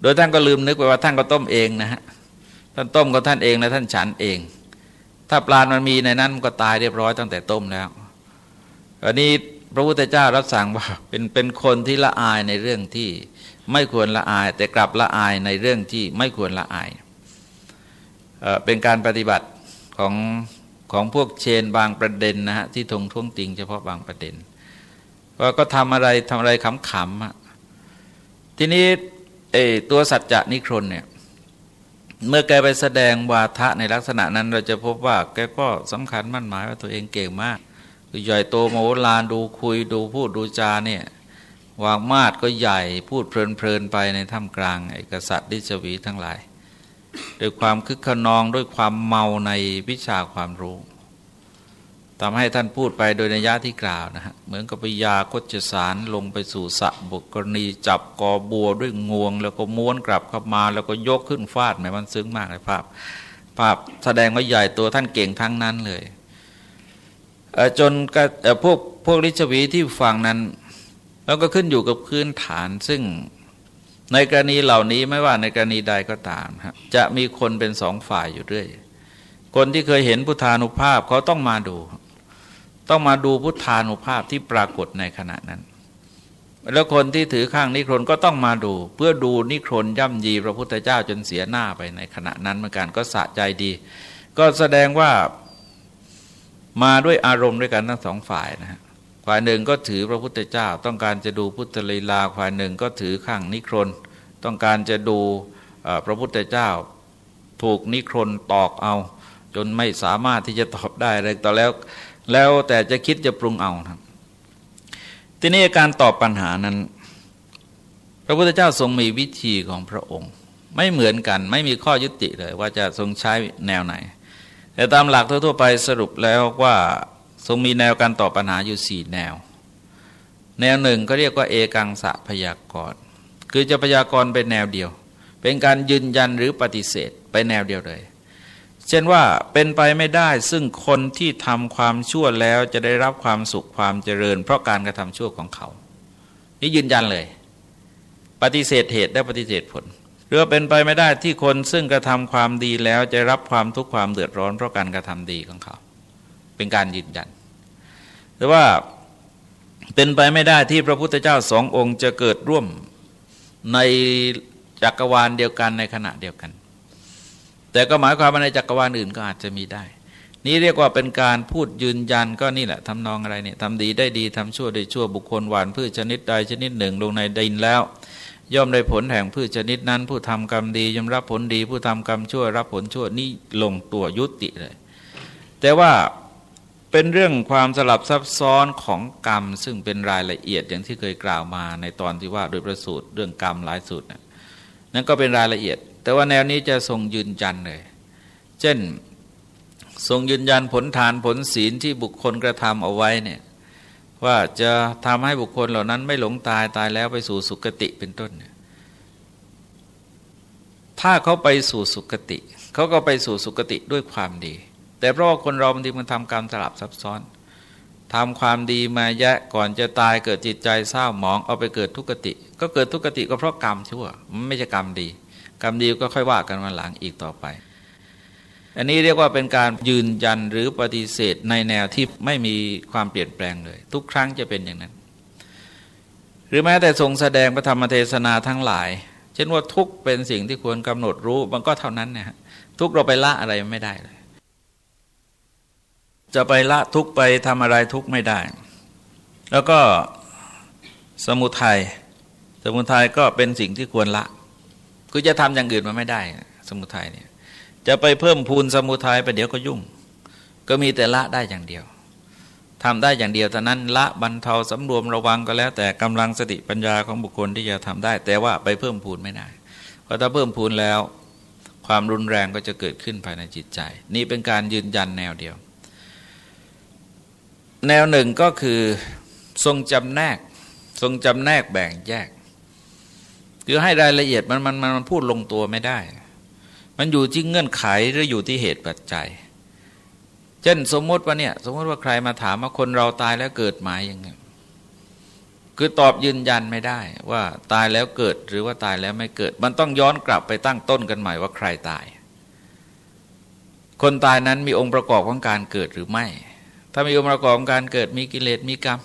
โดยท่านก็ลืมนึกไปว่าท่านก็ต้มเองนะฮะท่านต้มก็ท่านเองและท่านฉันเอง ถ้าปราณมันมีในนั้นก็ตายเรียบร้อยตั้งแต่ต้มแล้วอันนี้พระพุทธเจ้ารับสั่งว่าเป็นเป็นคนที่ละอายในเรื่องที่ไม่ควรละอาย แต่กลับละอายในเรื่องที่ไม่ควรละอายเป็นการปฏิบัติของของพวกเชนบางประเด็นนะฮะที่ทงท่วงติงเฉพาะบางประเด็น ว่าก็ทำอะไรทำอะไรขำๆทีนี้เอตัวสัจจะนิครนเนี่ยเมื่อแกไปแสดงวาทะในลักษณะนั้น เราจะพบว่าแกก็สำคัญมั่นหมายว่าตัวเองเก่งมากคือใหญ่โตโมโหลานดูคุยดูพูดดูจาเนี่ยวางมาดก็ใหญ่พูดเพลินๆไปในถ้ำกลางไอ้กษัตริย์ดิชวีทั้งหลายด้วยความคึกขนองด้วยความเมาในวิชาความรู้ ทำให้ท่านพูดไปโดยนัยยะที่กล่าวนะฮะเหมือนกับปยาคจสารลงไปสู่สะบุกรณีจับกอบัวด้วยงวง แล้วก็ม้วนกลับเข้ามาแล้วก็ยกขึ้นฟาดแหมมันซึ้งมากเลยภาพ ภาพแสดงว่าใหญ่ตัวท่านเก่งทั้งนั้นเลยจนพวกพวกลิชวีที่ฟังนั้น แล้วก็ขึ้นอยู่กับพื้นฐานซึ่งในกรณีเหล่านี้ไม่ว่าในกรณีใดก็ตามครับจะมีคนเป็นสองฝ่ายอยู่เรื่อยคนที่เคยเห็นพุทธานุภาพเขาต้องมาดู ต้องมาดูพุทธานุภาพที่ปรากฏในขณะนั้น แล้วคนที่ถือข้างนิครนก็ต้องมาดู เพื่อดูนิครนย่ำยีพระพุทธเจ้าจนเสียหน้าไปในขณะนั้นเหมือนกันก็สะใจดี ก็แสดงว่ามาด้วยอารมณ์ด้วยกันทั้งสองฝ่ายนะฮะฝ่ายหนึ่งก็ถือพระพุทธเจ้า ต้องการจะดูพุทธลีลาฝ่ายหนึ่งก็ถือข้างนิครนต้องการจะดูพระพุทธเจ้า ถูกนิครนตอกเอา จนไม่สามารถที่จะตอบได้เลยต่อแล้ว แล้วแต่จะคิดจะปรุงเอาครับ ทีนี้การตอบปัญหานั้น พระพุทธเจ้าทรงมีวิธีของพระองค์ ไม่เหมือนกันไม่มีข้อยุติเลย ว่าจะทรงใช้แนวไหน แต่ตามหลักทั่วๆไปสรุปแล้วว่าทรงมีแนวการตอบปัญหาอยู่สี่แนว แนวหนึ่งก็เรียกว่าเอกังสะพยากรณ์คือจะพยากรณ์เป็นแนวเดียว เป็นการยืนยันหรือปฏิเสธไปแนวเดียวเลย เช่นว่าเป็นไปไม่ได้ซึ่งคนที่ทำความชั่วแล้วจะได้รับความสุขความเจริญ เพราะการกระทำชั่วของเขา นี่ยืนยันเลย ปฏิเสธเหตุได้ปฏิเสธผลหรือเป็นไปไม่ได้ที่คนซึ่งกระทำความดีแล้วจะรับความทุกข์ความเดือดร้อนเพราะการกระทำดีของเขา เป็นการยืนยันหรือว่าเป็นไปไม่ได้ที่พระพุทธเจ้าสององค์จะเกิดร่วมในจักรวาลเดียวกันในขณะเดียวกัน แต่ก็หมายความว่าในจักรวาลอื่นก็อาจจะมีได้ นี่เรียกว่าเป็นการพูดยืนยันก็นี่แหละทำนองอะไรเนี่ยทำดีได้ดีทำชั่วได้ชั่วบุคคลหวานพืชชนิดใดชนิดหนึ่งลงในดินแล้ว ย่อมได้ผลแห่งพืชชนิดนั้น ผู้ทำกรรมดีย่อมรับผลดี ผู้ทำกรรมชั่วรับผลชั่วนี่ลงตัวยุติเลย แต่ว่าเป็นเรื่องความสลับซับซ้อนของกรรม ซึ่งเป็นรายละเอียดอย่างที่เคยกล่าวมาในตอนที่ว่าโดยประสูตรเรื่องกรรมหลายสูตรนั่นก็เป็นรายละเอียด แต่ว่าแนวนี้จะทรงยืนยันเลย เช่นทรงยืนยันผลทานผลศีลที่บุคคลกระทำเอาไว้เนี่ยว่าจะทำให้บุคคลเหล่านั้นไม่หลงตายตายแล้วไปสู่สุคติเป็นต้น ถ้าเขาไปสู่สุคติ เขาก็ไปสู่สุคติด้วยความดี แต่เพราะว่าคนเราบางทีมันทำกรรมสลับซับซ้อนทำความดีมาแยะก่อนจะตายเกิดจิตใจเศร้าหมองเอาไปเกิดทุกติ ก็เกิดทุกติก็เพราะกรรมชั่ว มันไม่ใช่กรรมดี กรรมดีก็ค่อยว่ากันวันหลังอีกต่อไป อันนี้เรียกว่าเป็นการยืนยันหรือปฏิเสธในแนวที่ไม่มีความเปลี่ยนแปลงเลย ทุกครั้งจะเป็นอย่างนั้น หรือแม้แต่ทรงแสดงพระธรรมเทศนาทั้งหลาย เช่นว่าทุกเป็นสิ่งที่ควรกำหนดรู้มันก็เท่านั้นนะฮะทุกเราไปละอะไรไม่ได้เลย จะไปละทุกไปทำอะไรทุกไม่ได้ แล้วก็สมุทัยสมุทัยก็เป็นสิ่งที่ควรละ คือจะทำอย่างอื่นมาไม่ได้ สมุทัยเนี่ยจะไปเพิ่มพูนสมุทัยไปเดี๋ยวก็ยุ่ง ก็มีแต่ละได้อย่างเดียวทำได้อย่างเดียวแต่นั้นละบรรเทาสำรวมระวังก็แล้ว แต่กำลังสติปัญญาของบุคคลที่จะทำได้ แต่ว่าไปเพิ่มพูนไม่ได้ เพราะถ้าเพิ่มพูนแล้ว ความรุนแรงก็จะเกิดขึ้นภายในจิตใจ นี่เป็นการยืนยันแนวเดียว แนวหนึ่งก็คือทรงจำแนก ทรงจำแนกแบ่งแยก คือให้รายละเอียดมันมันมันพูดลงตัวไม่ได้ มันอยู่ที่เงื่อนไขหรืออยู่ที่เหตุปัจจัย เช่นสมมติว่าเนี่ยสมมติว่าใครมาถามว่าคนเราตายแล้วเกิดหมายยังไงคือตอบยืนยันไม่ได้ ว่าตายแล้วเกิดหรือว่าตายแล้วไม่เกิด มันต้องย้อนกลับไปตั้งต้นกันใหม่ว่าใครตาย คนตายนั้นมีองค์ประกอบของการเกิดหรือไม่ ถ้ามีองค์ประกอบของการเกิดมีกิเลสมีกรรม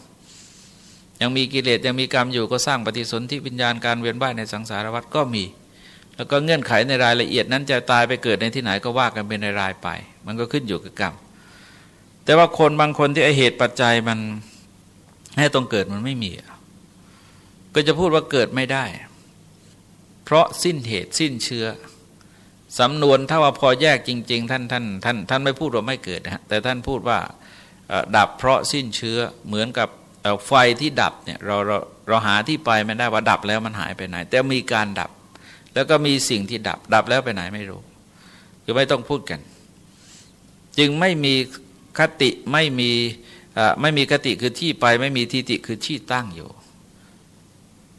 ยังมีกิเลสยังมีกรรมอยู่ก็สร้างปฏิสนธิวิญญาณการเวียนว่ายในสังสารวัฏก็มี แล้วก็เงื่อนไขในรายละเอียดนั้นจะตายไปเกิดในที่ไหนก็ว่ากันเป็นรายไป มันก็ขึ้นอยู่กับกรรม แต่ว่าคนบางคนที่เหตุปัจจัยมันให้ต้องเกิดมันไม่มี ก็จะพูดว่าเกิดไม่ได้ เพราะสิ้นเหตุสิ้นเชื้อสำนวนถ้าว่าพอแยกจริง ๆ ท่านท่านท่านท่านไม่พูดว่าไม่เกิดนะแต่ท่านพูดว่าดับเพราะสิ้นเชื้อเหมือนกับ ไฟที่ดับเนี่ยเราเราเราหาที่ไปไม่ได้ว่าดับแล้วมันหายไปไหน แต่มีการดับ แล้วก็มีสิ่งที่ดับ ดับแล้วไปไหนไม่รู้คือไม่ต้องพูดกัน จึงไม่มีคติไม่มีไม่มีคติคือที่ไป ไม่มีทิฏฐิคือที่ตั้งอยู่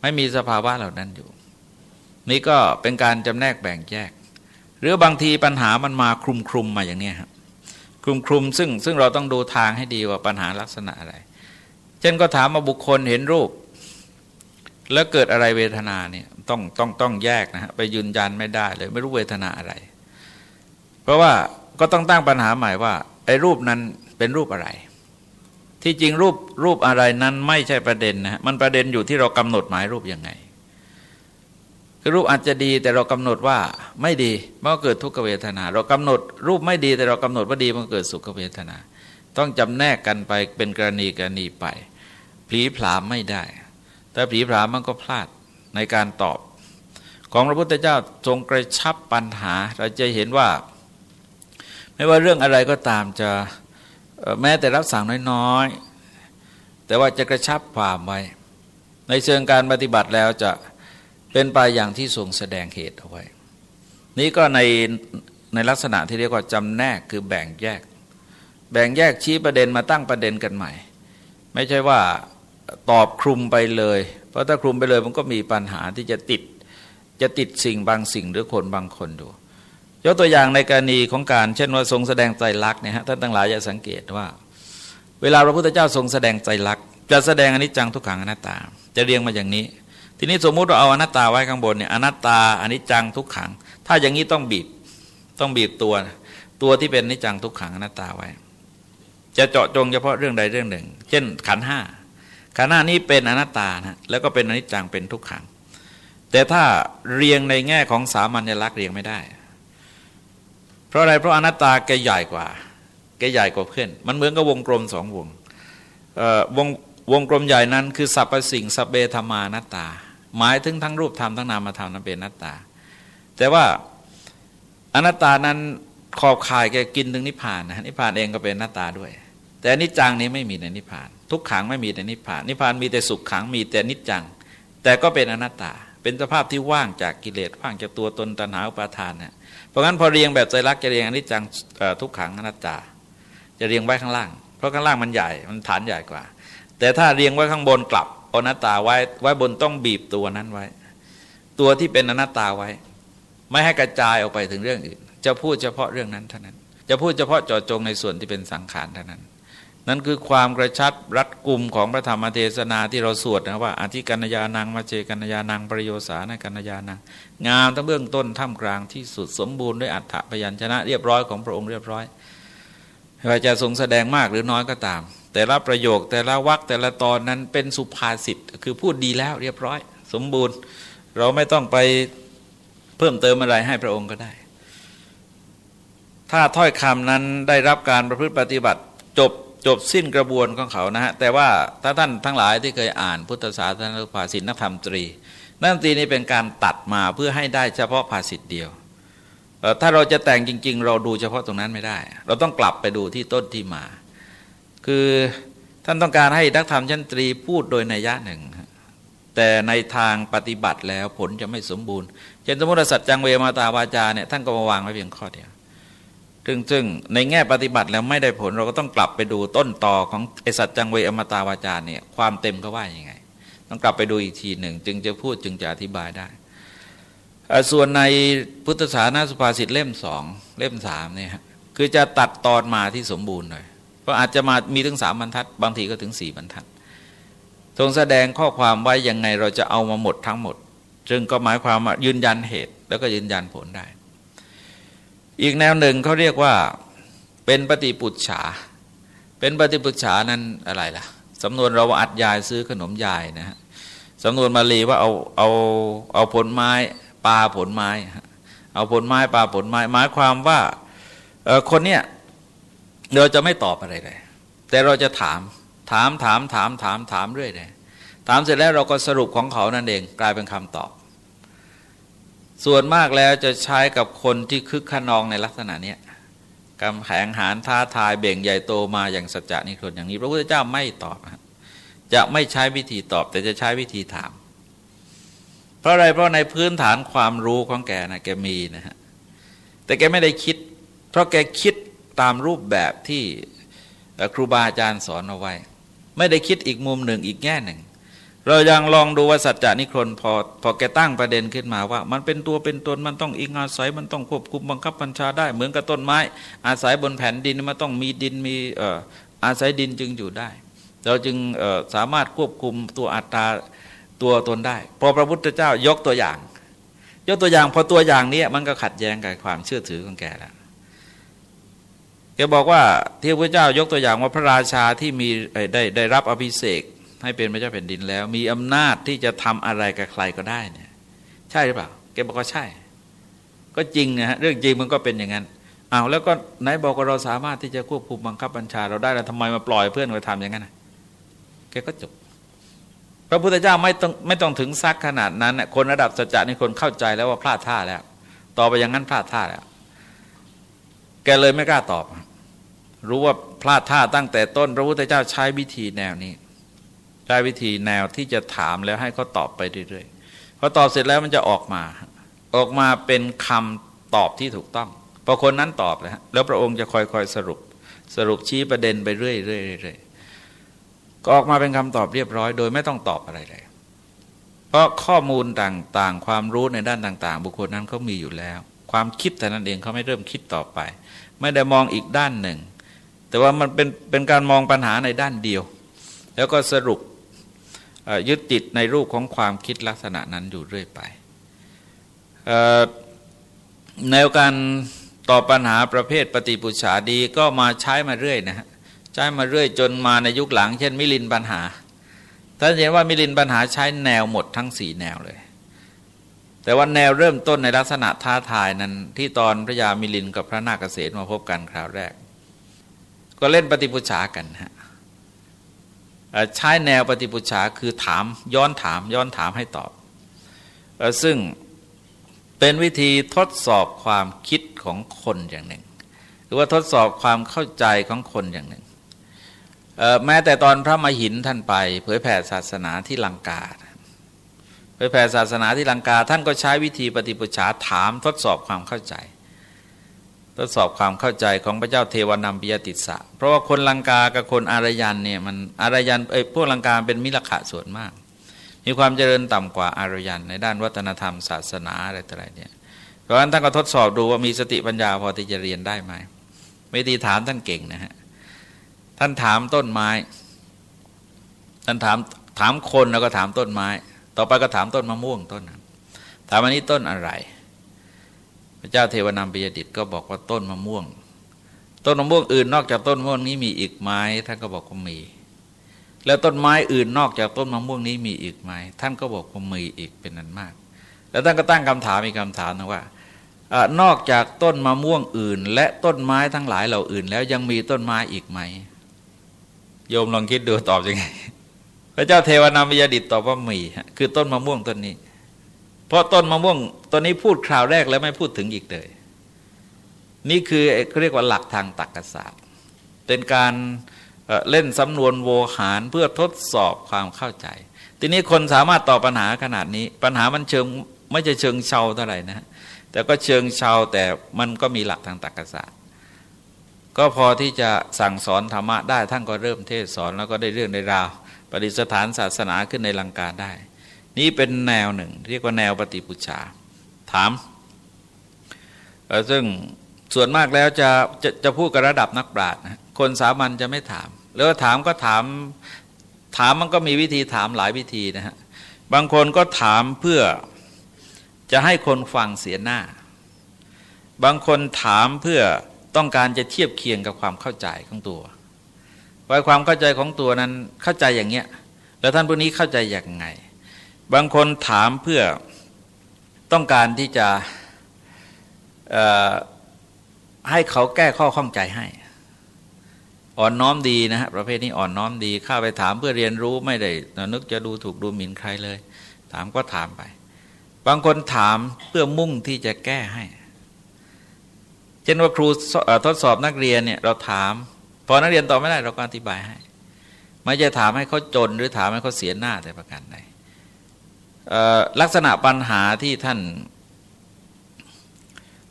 ไม่มีสภาวะเหล่านั้นอยู่ นี่ก็เป็นการจำแนกแบ่งแยก หรือบางทีปัญหามันมาคลุมคลุมมาอย่างนี้ครับคลุมคลุมซึ่งซึ่งเราต้องดูทางให้ดีว่าปัญหาลักษณะอะไร เช่นก็ถามมาบุคคลเห็นรูป แล้วเกิดอะไรเวทนาเนี่ยต้องต้องต้องแยกนะฮะไปยืนยันไม่ได้เลย ไม่รู้เวทนาอะไร เพราะว่าก็ต้องตั้งปัญหาใหม่ว่าไอ้รูปนั้นเป็นรูปอะไร ที่จริงรูปรูปอะไรนั้นไม่ใช่ประเด็นนะมันประเด็นอยู่ที่เรากำหนดหมายรูปยังไงคือรูปอาจจะดีแต่เรากำหนดว่าไม่ดีมันก็เกิดทุกขเวทนา เรากำหนดรูปไม่ดีแต่เรากำหนดว่าดีมันเกิดสุขเวทนา ต้องจำแนกกันไปเป็นกรณีกรณีไปผีผลามไม่ได้ แต่ผีผลามมันก็พลาดในการตอบ ของพระพุทธเจ้าทรงกระชับปัญหา เราจะเห็นว่า ไม่ว่าเรื่องอะไรก็ตามจะแม้แต่รับสั่งน้อยๆ แต่ว่าจะกระชับความไว้ ในเชิงการปฏิบัติแล้วจะเป็นไปอย่างที่ทรงแสดงเหตุเอาไว้ นี้ก็ในในลักษณะที่เรียกว่าจำแนกคือแบ่งแยก แบ่งแยกชี้ประเด็นมาตั้งประเด็นกันใหม่ ไม่ใช่ว่าตอบคลุมไปเลย เพราะถ้าคลุมไปเลยมันก็มีปัญหาที่จะติดจะติดสิ่งบางสิ่งหรือคนบางคนดูยกตัวอย่างในกรณีของการเช่นว่าทรงแสดงใจรักเนี่ยฮะท่านทั้งหลายจะสังเกตว่า เวลาพระพุทธเจ้าทรงแสดงใจรักจะแสดงอนิจจังทุกขังอนัตตา จะเรียงมาอย่างนี้ ทีนี้สมมุติเราเอาอนัตตาไว้ข้างบนเนี่ยอนัตตาอนิจจังทุกขัง ถ้าอย่างนี้ต้องบีบต้องบีบตัว ตัวที่เป็นอนิจจังทุกขังอนัตตาไว้ จะเจาะจงเฉพาะเรื่องใดเรื่องหนึ่ง เช่น ขันห้าขันห้านี้เป็นอนัตตานะแล้วก็เป็นอนิจจังเป็นทุกขัง แต่ถ้าเรียงในแง่ของสามัญลักษณ์เรียงไม่ได้ เพราะอะไรเพราะอนัตตาแกใหญ่กว่าแกใหญ่กว่าเพื่อนมันเหมือนกับวงกลมสองวงวงวงกลมใหญ่นั้นคือสัพพสิ่งสัพเบธรรมานัตตา หมายถึงทั้งรูปธรรมทั้งนามธรรมนั้นเป็นนัตตา แต่ว่าอนัตตานั้นขอบข่ายแกกินถึงนิพพานนะนิพพานเองก็เป็นนัตตาด้วย แต่นิจจังนี้ไม่มีในนิพพาน ทุกขังไม่มีในนิพพานนิพพานมีแต่สุขขังมีแต่นิจจัง แต่ก็เป็นอนัตตา เป็นสภาพที่ว่างจากกิเลสว่างจากตัวตนตัณหาอุปาทานเนี่ยเพราะงั้นพอเรียงแบบใจรักจะเรียงอนิจจังทุกขังอนัตตา จะเรียงไว้ข้างล่าง เพราะข้างล่างมันใหญ่มันฐานใหญ่กว่า แต่ถ้าเรียงไว้ข้างบนกลับอนัตตาไว้ไว้บนต้องบีบตัวนั้นไว้ ตัวที่เป็นอนัตตาไว้ ไม่ให้กระจายออกไปถึงเรื่องอื่น จะพูดเฉพาะเรื่องนั้นเท่านั้น จะพูดเฉพาะเจาะจงในส่วนที่เป็นสังขารเท่านั้น นั่นคือความกระชัดรัดกลุ่มของพระธรรมเทศนาที่เราสวดนะว่าอธิกัญญานังมาเจกัญญานังประโยสาในกัญญานังงามทั้งเบื้องต้นท่ามกลางที่สุดสมบูรณ์ด้วยอัฏฐพยัญชนะเรียบร้อยของพระองค์เรียบร้อยว่าจะทรงแสดงมากหรือน้อยก็ตาม แต่ละประโยคแต่ละวรรคแต่ละตอนนั้นเป็นสุภาษิตคือพูดดีแล้วเรียบร้อย สมบูรณ์ เราไม่ต้องไปเพิ่มเติมอะไรให้พระองค์ก็ได้ ถ้าถ้อยคำนั้นได้รับการประพฤติปฏิบัติจบ จบสิ้นกระบวนของเขานะฮะแต่ว่าถ้าท่านทั้งหลายที่เคยอ่านพุทธศาสนาภาษิตนักธรรมตรีนักธรรมตรีนี้เป็นการตัดมาเพื่อให้ได้เฉพาะภาษิตเดียวถ้าเราจะแต่งจริง ๆ เราดูเฉพาะตรงนั้นไม่ได้ เราต้องกลับไปดูที่ต้นที่มา คือท่านต้องการให้นักธรรมชั้นตรีพูดโดยนัยยะหนึ่ง แต่ในทางปฏิบัติแล้วผลจะไม่สมบูรณ์เช่นสมมติสัจจังเวมาตาวาจาเนี่ยท่านก็มาวางไว้เพียงข้อเดียว ซึ่งซึ่งในแง่ปฏิบัติแล้วไม่ได้ผลเราก็ต้องกลับไปดูต้นต่อของไอสัจจังเวอมตาวาจาเนี่ยความเต็มเขาว่ายังไง ต้องกลับไปดูอีกทีหนึ่ง จึงจะพูดจึงจะอธิบายได้ ส่วนในพุทธศาสนาสุภาษิตเล่มสองเล่มสามเนี่ยคือจะตัดตอนมาที่สมบูรณ์หน่อยเพราะอาจจะมามีถึงสามบรรทัด บางทีก็ถึงสี่บรรทัดทรงแสดงข้อความไว้ยังไงเราจะเอามาหมดทั้งหมดจึงก็หมายความว่ายืนยันเหตุแล้วก็ยืนยันผลได้ อีกแนวหนึ่งเขาเรียกว่าเป็นปฏิปุจฉา เป็นปฏิปุจฉานั้นอะไรล่ะสำนวนเราอัดยายซื้อขนมยายนะฮะสำนวนมาลีว่าเอาเอาเอาผลไม้ปลาผลไม้ เอาผลไม้ปลาผลไม้ หมายความว่าคนเนี้ยเราจะไม่ตอบอะไรเลย แต่เราจะถามถามถามถามถามถามเรื่อยเลยถามเสร็จแล้วเราก็สรุปของเขานั่นเอง กลายเป็นคำตอบ ส่วนมากแล้วจะใช้กับคนที่คึกขนองในลักษณะนี้กำแขงหานท้าทายเบ่งใหญ่โตมาอย่างสัจจะนิครนอย่างนี้ พระพุทธเจ้าไม่ตอบ จะไม่ใช้วิธีตอบ แต่จะใช้วิธีถาม เพราะอะไรเพราะในพื้นฐานความรู้ของแกนะแกมีนะฮะแต่แกไม่ได้คิด เพราะแกคิดตามรูปแบบที่ครูบาอาจารย์สอนเอาไว้ ไม่ได้คิดอีกมุมหนึ่งอีกแง่หนึ่ง เรายังลองดูว่าสัจจานิครนพอพอแกตั้งประเด็นขึ้นมาว่า มันเป็นตัวเป็นตนมันต้องอิงอาศัยมันต้องควบคุมบังคับบัญชาได้ เหมือนกับต้นไม้ อาศัยบนแผ่นดินมันต้องมีดินมีเอ่ออาศัยดินจึงอยู่ได้ เราจึงสามารถควบคุมตัวอัตราตัวตนได้ พอพระพุทธเจ้ายกตัวอย่าง ยกตัวอย่างพอตัวอย่างนี้มันก็ขัดแย้งกับความเชื่อถือของแกแล้วแกบอกว่าที่พระเจ้ายกตัวอย่างว่าพระราชาที่มีได้ได้รับอภิเษก ให้เป็นพระเจ้าแผ่นดินแล้ว มีอำนาจที่จะทำอะไรกับใครก็ได้เนี่ย ใช่หรือเปล่าแกบอกว่าใช่ ก็จริงนะฮะเรื่องจริงมันก็เป็นอย่างนั้นอ้าวแล้วก็ไหนบอกว่าเราสามารถที่จะควบคุมบังคับบัญชาเราได้แล้วทำไมมาปล่อยเพื่อนไปทำอย่างนั้นแกก็จบพระพุทธเจ้าไม่ต้องไม่ต้องถึงซักขนาดนั้นคนระดับสัจจะนี่คนเข้าใจแล้วว่าพลาดท่าแล้ว ต่อไปอย่างนั้นพลาดท่าแล้ว แกเลยไม่กล้าตอบ รู้ว่าพลาดท่าตั้งแต่ต้น พระพุทธเจ้าใช้วิธีแนวนี้ ใช้วิธีแนวที่จะถามแล้วให้เขาตอบไปเรื่อยๆพอตอบเสร็จแล้วมันจะออกมา ออกมาเป็นคำตอบที่ถูกต้องพอคนนั้นตอบแล้วแล้วพระองค์จะคอยๆสรุป สรุปชี้ประเด็นไปเรื่อยๆก็ออกมาเป็นคำตอบเรียบร้อย โดยไม่ต้องตอบอะไรเลย เพราะข้อมูลต่างๆ ความรู้ในด้านต่าง ๆ บุคคลนั้นเขามีอยู่แล้ว ความคิดแต่นั้นเองเขาไม่เริ่มคิดต่อไป ไม่ได้มองอีกด้านหนึ่ง แต่ว่ามันเป็นเป็นการมองปัญหาในด้านเดียว แล้วก็สรุป ยึดติดในรูปของความคิดลักษณะนั้นอยู่เรื่อยไปแนวการตอบปัญหาประเภทปฏิปุจฉาดีก็มาใช้มาเรื่อยนะฮะใช้มาเรื่อยจนมาในยุคหลัง เช่น มิลินปัญหาท่านเห็นว่ามิลินปัญหาใช้แนวหมดทั้งสี่แนวเลย แต่ว่าแนวเริ่มต้นในลักษณะท้าทายนั้น ที่ตอนพระยามิลินกับพระนาคเษนมาพบกันคราวแรก ก็เล่นปฏิปุชากันฮะ ใช้แนวปฏิปุชาคือถามย้อนถามย้อนถามให้ตอบ ซึ่งเป็นวิธีทดสอบความคิดของคนอย่างหนึ่ง หรือว่าทดสอบความเข้าใจของคนอย่างหนึ่ง แม้แต่ตอนพระมหินท่านไป เผยแผ่ศาสนาที่ลังกาเผยแผ่ศาสนาที่ลังกา ท่านก็ใช้วิธีปฏิปุชาถามทดสอบความเข้าใจ ทดสอบความเข้าใจของพระเจ้าเทวนัมปิยติสะ เพราะว่าคนลังกากับคนอารยันเนี่ยมันอารยันเอ้พวกลังกาเป็นมิลขะส่วนมาก มีความเจริญต่ำกว่าอารยันในด้านวัฒนธรรมศาสนาอะไรต่ออะไรเนี่ยเพราะฉะนั้นท่านก็ทดสอบดูว่ามีสติปัญญาพอที่จะเรียนได้ไหมวิธีถามท่านเก่งนะฮะท่านถามต้นไม้ ท่านถามถามคนแล้วก็ถามต้นไม้ ต่อไปก็ถามต้นมะม่วงต้นนั้นถามอันนี้ต้นอะไร พระเจ้าเทวนามปิยดิตก็บอกว่าต้นมะม่วง ต้นมะม่วงอื่นนอกจากต้นมะม่วงนี้มีอีกไหมท่านก็บอกว่ามี แล้วต้นไม้อื่นนอกจากต้นมะม่วงนี้มีอีกไหมท่านก็บอกว่ามีอีกเป็นนั้นมาก แล้วท่านก็ตั้งคำถามอีกคำถามนะว่านอกจากต้นมะม่วงอื่น และต้นไม้ทั้งหลายเหล่าอื่น แล้วยังมีต้นไม้อีกไหม โยมลองคิดดูตอบยังไง พระเจ้าเทวนามิยดิตตอบว่ามีคือต้นมะม่วงต้นนี้ เพราะต้นมะม่วงต้นนี้พูดคราวแรกแล้วไม่พูดถึงอีกเลย นี่คือเขาเรียกว่าหลักทางตรรกศาสตร์ เป็นการเล่นสำนวนโวหารเพื่อทดสอบความเข้าใจ ทีนี้คนสามารถตอบปัญหาขนาดนี้ ปัญหามันเชิงไม่ใช่เชิงเชาเท่าไหร่นะ แต่ก็เชิงเชาแต่มันก็มีหลักทางตรรกศาสตร์ ก็พอที่จะสั่งสอนธรรมะได้ท่านก็เริ่มเทศสอนแล้วก็ได้เรื่องในราว ปฏิสถานศาสนาขึ้นในลังกาได้ นี่เป็นแนวหนึ่ง เรียกว่าแนวปฏิปุชาถาม ซึ่งส่วนมากแล้วจะจะจะพูดกับระดับนักปราชญ์นะคนสามัญจะไม่ถาม แล้วถามก็ถาม ถามมันก็มีวิธีถามหลายวิธีนะฮะบางคนก็ถามเพื่อจะให้คนฟังเสียหน้า บางคนถามเพื่อต้องการจะเทียบเคียงกับความเข้าใจของตัวว่าความเข้าใจของตัวนั้นเข้าใจอย่างเงี้ย แล้วท่านพวกนี้เข้าใจอย่างไง บางคนถามเพื่อต้องการที่จะให้เขาแก้ข้อข้องใจให้ อ่อนน้อมดีนะฮะประเภทนี้อ่อนน้อมดีข้าไปถามเพื่อเรียนรู้ไม่ได้นึกจะดูถูกดูหมิ่นใครเลย ถามก็ถามไป บางคนถามเพื่อมุ่งที่จะแก้ให้ เช่นว่าครูทดสอบนักเรียนเนี่ยเราถาม พอนักเรียนตอบไม่ได้เราก็อธิบายให้ ไม่จะถามให้เขาจนหรือถามให้เขาเสียหน้าแต่ประการใด ลักษณะปัญหาที่ท่าน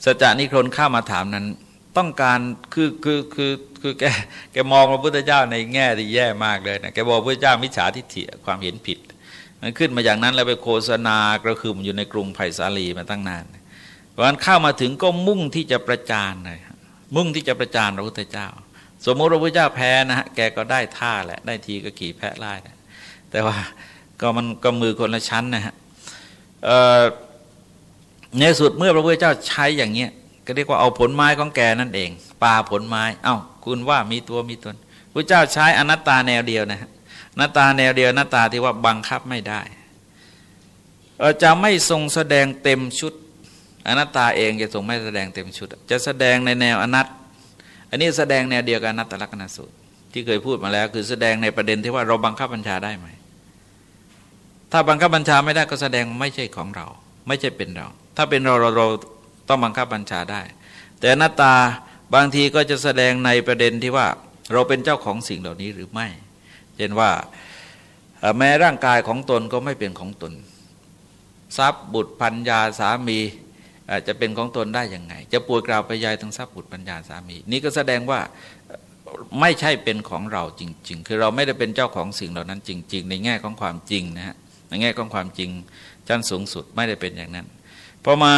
สัจจานิครนข้ามาถามนั้น ต้องการคือคือคือคือแกแกมองพระพุทธเจ้าในแง่ที่แย่มากเลยนะแกบอกพระพุทธเจ้ามิจฉาทิฏฐิความเห็นผิด มันขึ้นมาอย่างนั้นแล้วไปโฆษณากระคืมอยู่ในกรุงไผ่สาลีมาตั้งนานเพราะนั้นเข้ามาถึงก็มุ่งที่จะประจานเลยมุ่งที่จะประจานพระพุทธเจ้า สมมติพระพุทธเจ้าแพ้นะฮะแกก็ได้ท่าแหละได้ทีก็ขี่แพะไล่แต่ว่า ก็มันก็มือคนละชั้นนะฮะในสุดเมื่อพระพุทธเจ้าใช้อย่างเงี้ยก็เรียกว่าเอาผลไม้ของแกนั่นเองปลาผลไม้เอา้าคุณว่ามีตัวมีตนพระเจ้าใช้อนัตตาแนวเดียวนะฮะนัตตาแนวเดียวนัตตาที่ว่าบังคับไม่ได้จะไม่ทรงแสดงเต็มชุด อนัตตาเองจะทรงไม่แสดงเต็มชุด จะแสดงในแนวอนัตอันนี้แสดงแนวเดียวกันอนัตตลักษณสูตร ที่เคยพูดมาแล้ว คือแสดงในประเด็นที่ว่าเราบังคับบัญชาได้ไหม ถ้าบังคับบัญชาไม่ได้ก็แสดงไม่ใช่ของเรา ไม่ใช่เป็นเรา ถ้าเป็นเราเราเราต้องบังคับบัญชาได้ แต่อนัตตาบางทีก็จะแสดงในประเด็นที่ว่าเราเป็นเจ้าของสิ่งเหล่านี้หรือไม่เช่นว่าแม้ร่างกายของตนก็ไม่เป็นของตน ทรัพย์บุตรพัญญาสามีจะเป็นของตนได้ยังไง จะป่วยกล่าวไปยายทั้งทรัพย์บุตรปัญญาสามี นี่ก็แสดงว่าไม่ใช่เป็นของเราจริง ๆ คือเราไม่ได้เป็นเจ้าของสิ่งเหล่านั้นจริง ๆ ในแง่ของความจริงนะฮะ ในแง่ของความจริงชั้นสูงสุดไม่ได้เป็นอย่างนั้นพอมา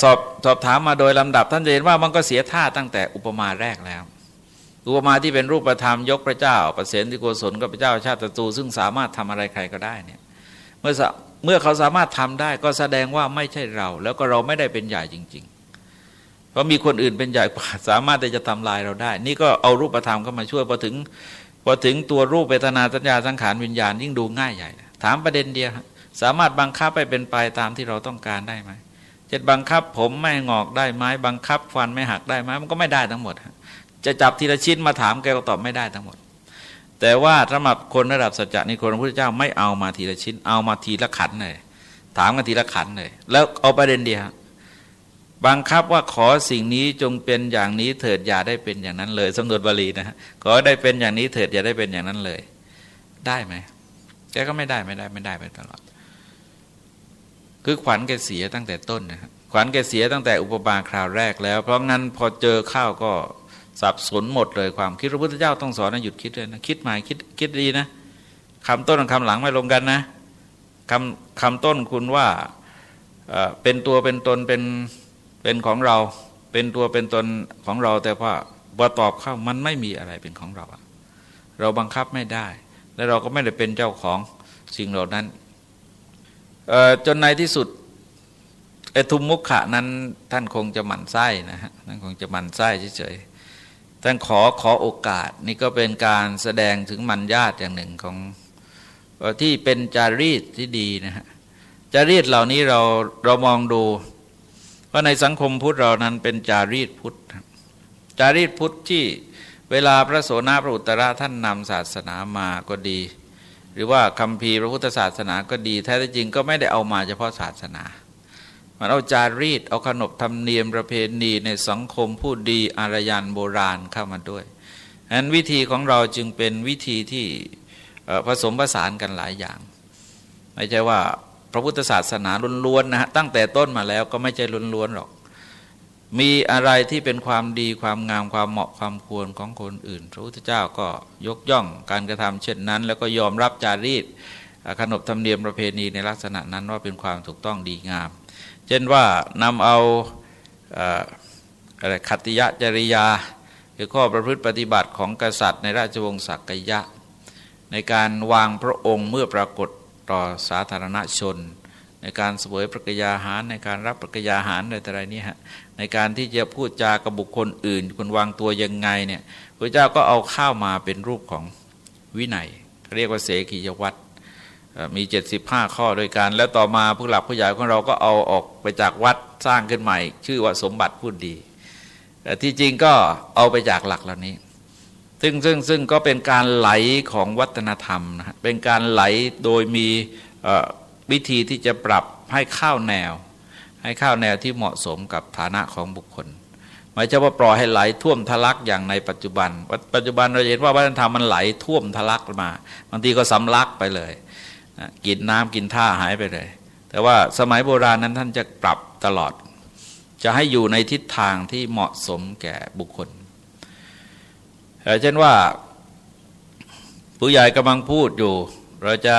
สอบสอบถามมาโดยลำดับ ท่านจะเห็นว่ามันก็เสียท่าตั้งแต่อุปมาแรกแล้ว อุปมาที่เป็นรูปธรรมยกพระเจ้า ประเสริฐที่โกศลกับพระเจ้าชาติตูซึ่งสามารถทำอะไรใครก็ได้เนี่ยเมื่อเมื่อเขาสามารถทำได้ก็แสดงว่าไม่ใช่เรา แล้วก็เราไม่ได้เป็นใหญ่จริง ๆ เพราะมีคนอื่นเป็นใหญ่กว่าสามารถจะทำลายเราได้ นี่ก็เอารูปธรรมเข้ามาช่วยพอถึงพอถึงตัวรูปเวทนาสัญญาสังขารวิญญาณยิ่งดูง่ายใหญ่ ถามประเด็นเดียว สามารถบังคับไปเป็นไปตามที่เราต้องการได้ไหมจะบังคับผมไม่งอกได้ไหมบังคับฟันไม่หักได้ไหมมันก็ไม่ได้ทั้งหมด จะจับทีละชิ้นมาถามแกก็ตอบไม่ได้ทั้งหมด แต่ว่าสำหรับคนระดับสัจจะนิครพระพุทธเจ้าไม่เอามาทีละชิ้น เอามาทีละขันเลยถามกันทีละขันเลย แล้วเอาประเด็นเดียวบังคับว่าขอสิ่งนี้จงเป็นอย่างนี้เถิดอย่าได้เป็นอย่างนั้นเลยสมดบาลีนะฮะขอได้เป็นอย่างนี้เถิดอย่าได้เป็นอย่างนั้นเลย ได้ไหม กก็ไม่ได้ไม่ได้ไม่ได้ไปตลอด คือขวัญแกเสียตั้งแต่ต้นนะขวัญแกเสียตั้งแต่อุปบาคราวแรกแล้ว เพราะงั้นพอเจอข้าวก็สับสนหมดเลยความคิดพระพุทธเจ้าต้องสอนนะหยุดคิดเลยนะคิดใหม่คิดคิดดีนะคำต้นกับคำหลังไม่ลงกันนะคำคำต้นคุณว่าเป็นตัวเป็นตนเป็นเป็นของเรา เป็นตัวเป็นตนของเรา แต่ว่าพอตอบเข้ามันไม่มีอะไรเป็นของเรา เราบังคับไม่ได้ และเราก็ไม่ได้เป็นเจ้าของสิ่งเหล่านั้นจนในที่สุดไอ้ทุมมุขะนั้นท่านคงจะหมั่นไส้นะฮะท่านคงจะหมั่นไส้เฉยๆท่านขอขอโอกาสนี่ก็เป็นการแสดงถึงมันญาติอย่างหนึ่งของที่เป็นจารีตที่ดีนะฮะจารีตเหล่านี้เราเรามองดูว่าในสังคมพุทธเรานั้นเป็นจารีตพุทธจารีตพุทธที่ เวลาพระโสนาพระอุตระท่านนำศาสนามาก็ดี หรือว่าคำพีพระพุทธศาสนาก็ดี แท้จริงก็ไม่ได้เอามาเฉพาะศาสนา มันเอาจารีตเอาขนบธรรมเนียมประเพณีในสังคมผู้ดีอารยันโบราณเข้ามาด้วยนั้นวิธีของเราจึงเป็นวิธีที่ผสมผสานกันหลายอย่าง ไม่ใช่ว่าพระพุทธศาสนาล้วนๆนะฮะตั้งแต่ต้นมาแล้วก็ไม่ใช่ล้วนๆหรอก มีอะไรที่เป็นความดีความงามความเหมาะความควรของคนอื่น พระพุทธเจ้าก็ยกย่องการกระทำเช่นนั้น แล้วก็ยอมรับจารีตขนบธรรมเนียมประเพณีในลักษณะนั้นว่าเป็นความถูกต้องดีงาม เช่นว่านำเอาอะไรขัติยะจริยา คือข้อประพฤติปฏิบัติของกษัตริย์ในราชวงศ์สักยะ ในการวางพระองค์เมื่อปรากฏต่อสาธารณชน ในการเสวยประกยาหารในการรับประกยาหารอะไรต่ออะไรนี่ฮะ ในการที่จะพูดจากับบุคคลอื่นคุณวางตัวยังไงเนี่ยพระเจ้าก็เอาข้าวมาเป็นรูปของวินัย เรียกว่าเสกียวัตรมี 75 ข้อด้วยกันแล้วต่อมาผู้หลักผู้ใหญ่ของเราก็เอาออกไปจากวัดสร้างขึ้นใหม่ ชื่อว่าสมบัติพูดดีแต่ที่จริงก็เอาไปจากหลักเหล่านี้ ซึ่งซึ่งซึ่งก็เป็นการไหลของวัฒนธรรมนะเป็นการไหลโดยมีวิธีที่จะปรับให้ข้าวแนว ให้ข้าวแนวที่เหมาะสมกับฐานะของบุคคลไม่ใช่ว่าปล่อยให้ไหลท่วมทะลักอย่างในปัจจุบัน ปัจจุบันเราเห็นว่าวัฒนธรรมมันไหลท่วมทะลักมาบางทีก็สำลักไปเลยกินน้ำกินท่าหายไปเลย แต่ว่าสมัยโบราณนั้นท่านจะปรับตลอด จะให้อยู่ในทิศทางที่เหมาะสมแก่บุคคลเช่นว่าผู้ใหญ่กำลังพูดอยู่ เราจะ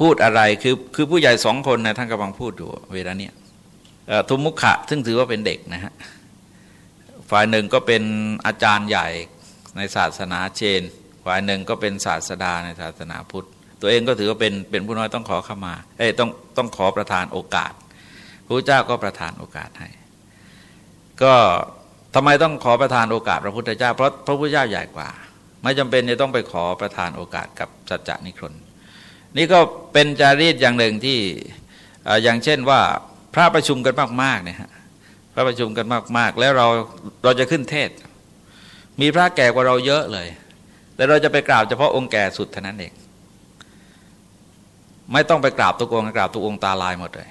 พูดอะไรคือคือผู้ใหญ่สองคนนะท่านกำลังพูดอยู่เวลาเนี้ยทุมมุขะ ซึ่งถือว่าเป็นเด็กนะฮะฝ่ายหนึ่งก็เป็นอาจารย์ใหญ่ในศาสนาเชน ฝ่ายหนึ่งก็เป็นศาสดาในศาสนาพุทธ ตัวเองก็ถือว่าเป็นเป็นผู้น้อยต้องขอขมาเอ้ต้องต้องขอประทานโอกาสพระเจ้าก็ประทานโอกาสให้ ก็ทำไมต้องขอประทานโอกาสพระพุทธเจ้าเพราะพระพุทธเจ้าใหญ่กว่า ไม่จำเป็นจะต้องไปขอประทานโอกาสกับสัจจานิครน นี่ก็เป็นจารีตอย่างหนึ่งที่อย่างเช่นว่าพระประชุมกันมากๆเนี่ยฮะพระประชุมกันมาก ๆ แล้วเราเราจะขึ้นเทศ มีพระแก่กว่าเราเยอะเลย แต่เราจะไปกราบเฉพาะองค์แก่สุดเท่านั้นเองไม่ต้องไปกราบทุกองค์กราบทุกองค์ตาลายหมดเลย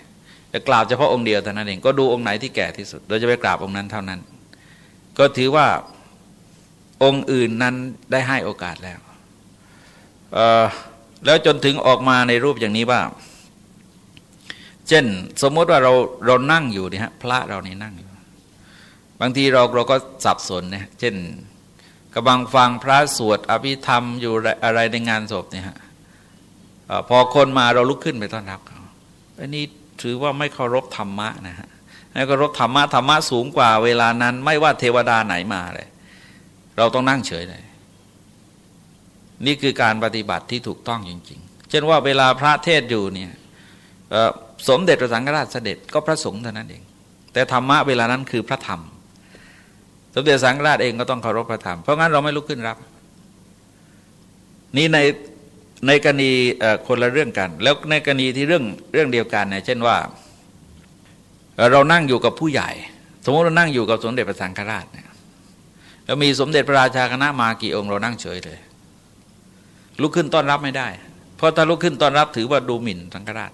จะกราบเฉพาะองค์เดียวเท่านั้นเองก็ดูองค์ไหนที่แก่ที่สุด เราจะไปกราบองค์นั้นเท่านั้น ก็ถือว่าองค์อื่นนั้นได้ให้โอกาสแล้ว แล้วจนถึงออกมาในรูปอย่างนี้ว่า เช่น สมมติว่าเราเรานั่งอยู่นี่ฮะพระเรานี่นั่งอยู่ บางทีเราเราก็สับสนเนี่ยเช่นกำลังฟังพระสวดอภิธรรมอยู่อะไรในงานศพเนี่ยฮะพอคนมาเราลุกขึ้นไปต้อนรับเขาอันนี้ถือว่าไม่เคารพธรรมะนะฮะแล้วก็รบธรรมะธรรมะสูงกว่าเวลานั้น ไม่ว่าเทวดาไหนมาเลย เราต้องนั่งเฉยเลย นี่คือการปฏิบัติที่ถูกต้องจริง ๆ เช่นว่าเวลาพระเทศอยู่เนี่ยสมเด็จพระสังฆราชเสด็จก็พระสงฆ์เท่านั้นเอง แต่ธรรมะเวลานั้นคือพระธรรม สมเด็จสังฆราชเองก็ต้องเคารพพระธรรม เพราะงั้นเราไม่ลุกขึ้นรับ นี่ในในกรณีคนละเรื่องกัน แล้วในกรณีที่เรื่องเรื่องเดียวกันเนี่ยเช่นว่า เรานั่งอยู่กับผู้ใหญ่ สมมติเรานั่งอยู่กับสมเด็จพระสังฆราชเนี่ยแล้วมีสมเด็จพระราชาคณะมากี่องค์เรานั่งเฉยเลย ลุกขึ้นต้อนรับไม่ได้ เพราะถ้าลุกขึ้นต้อนรับถือว่าดูหมิ่นสังฆราช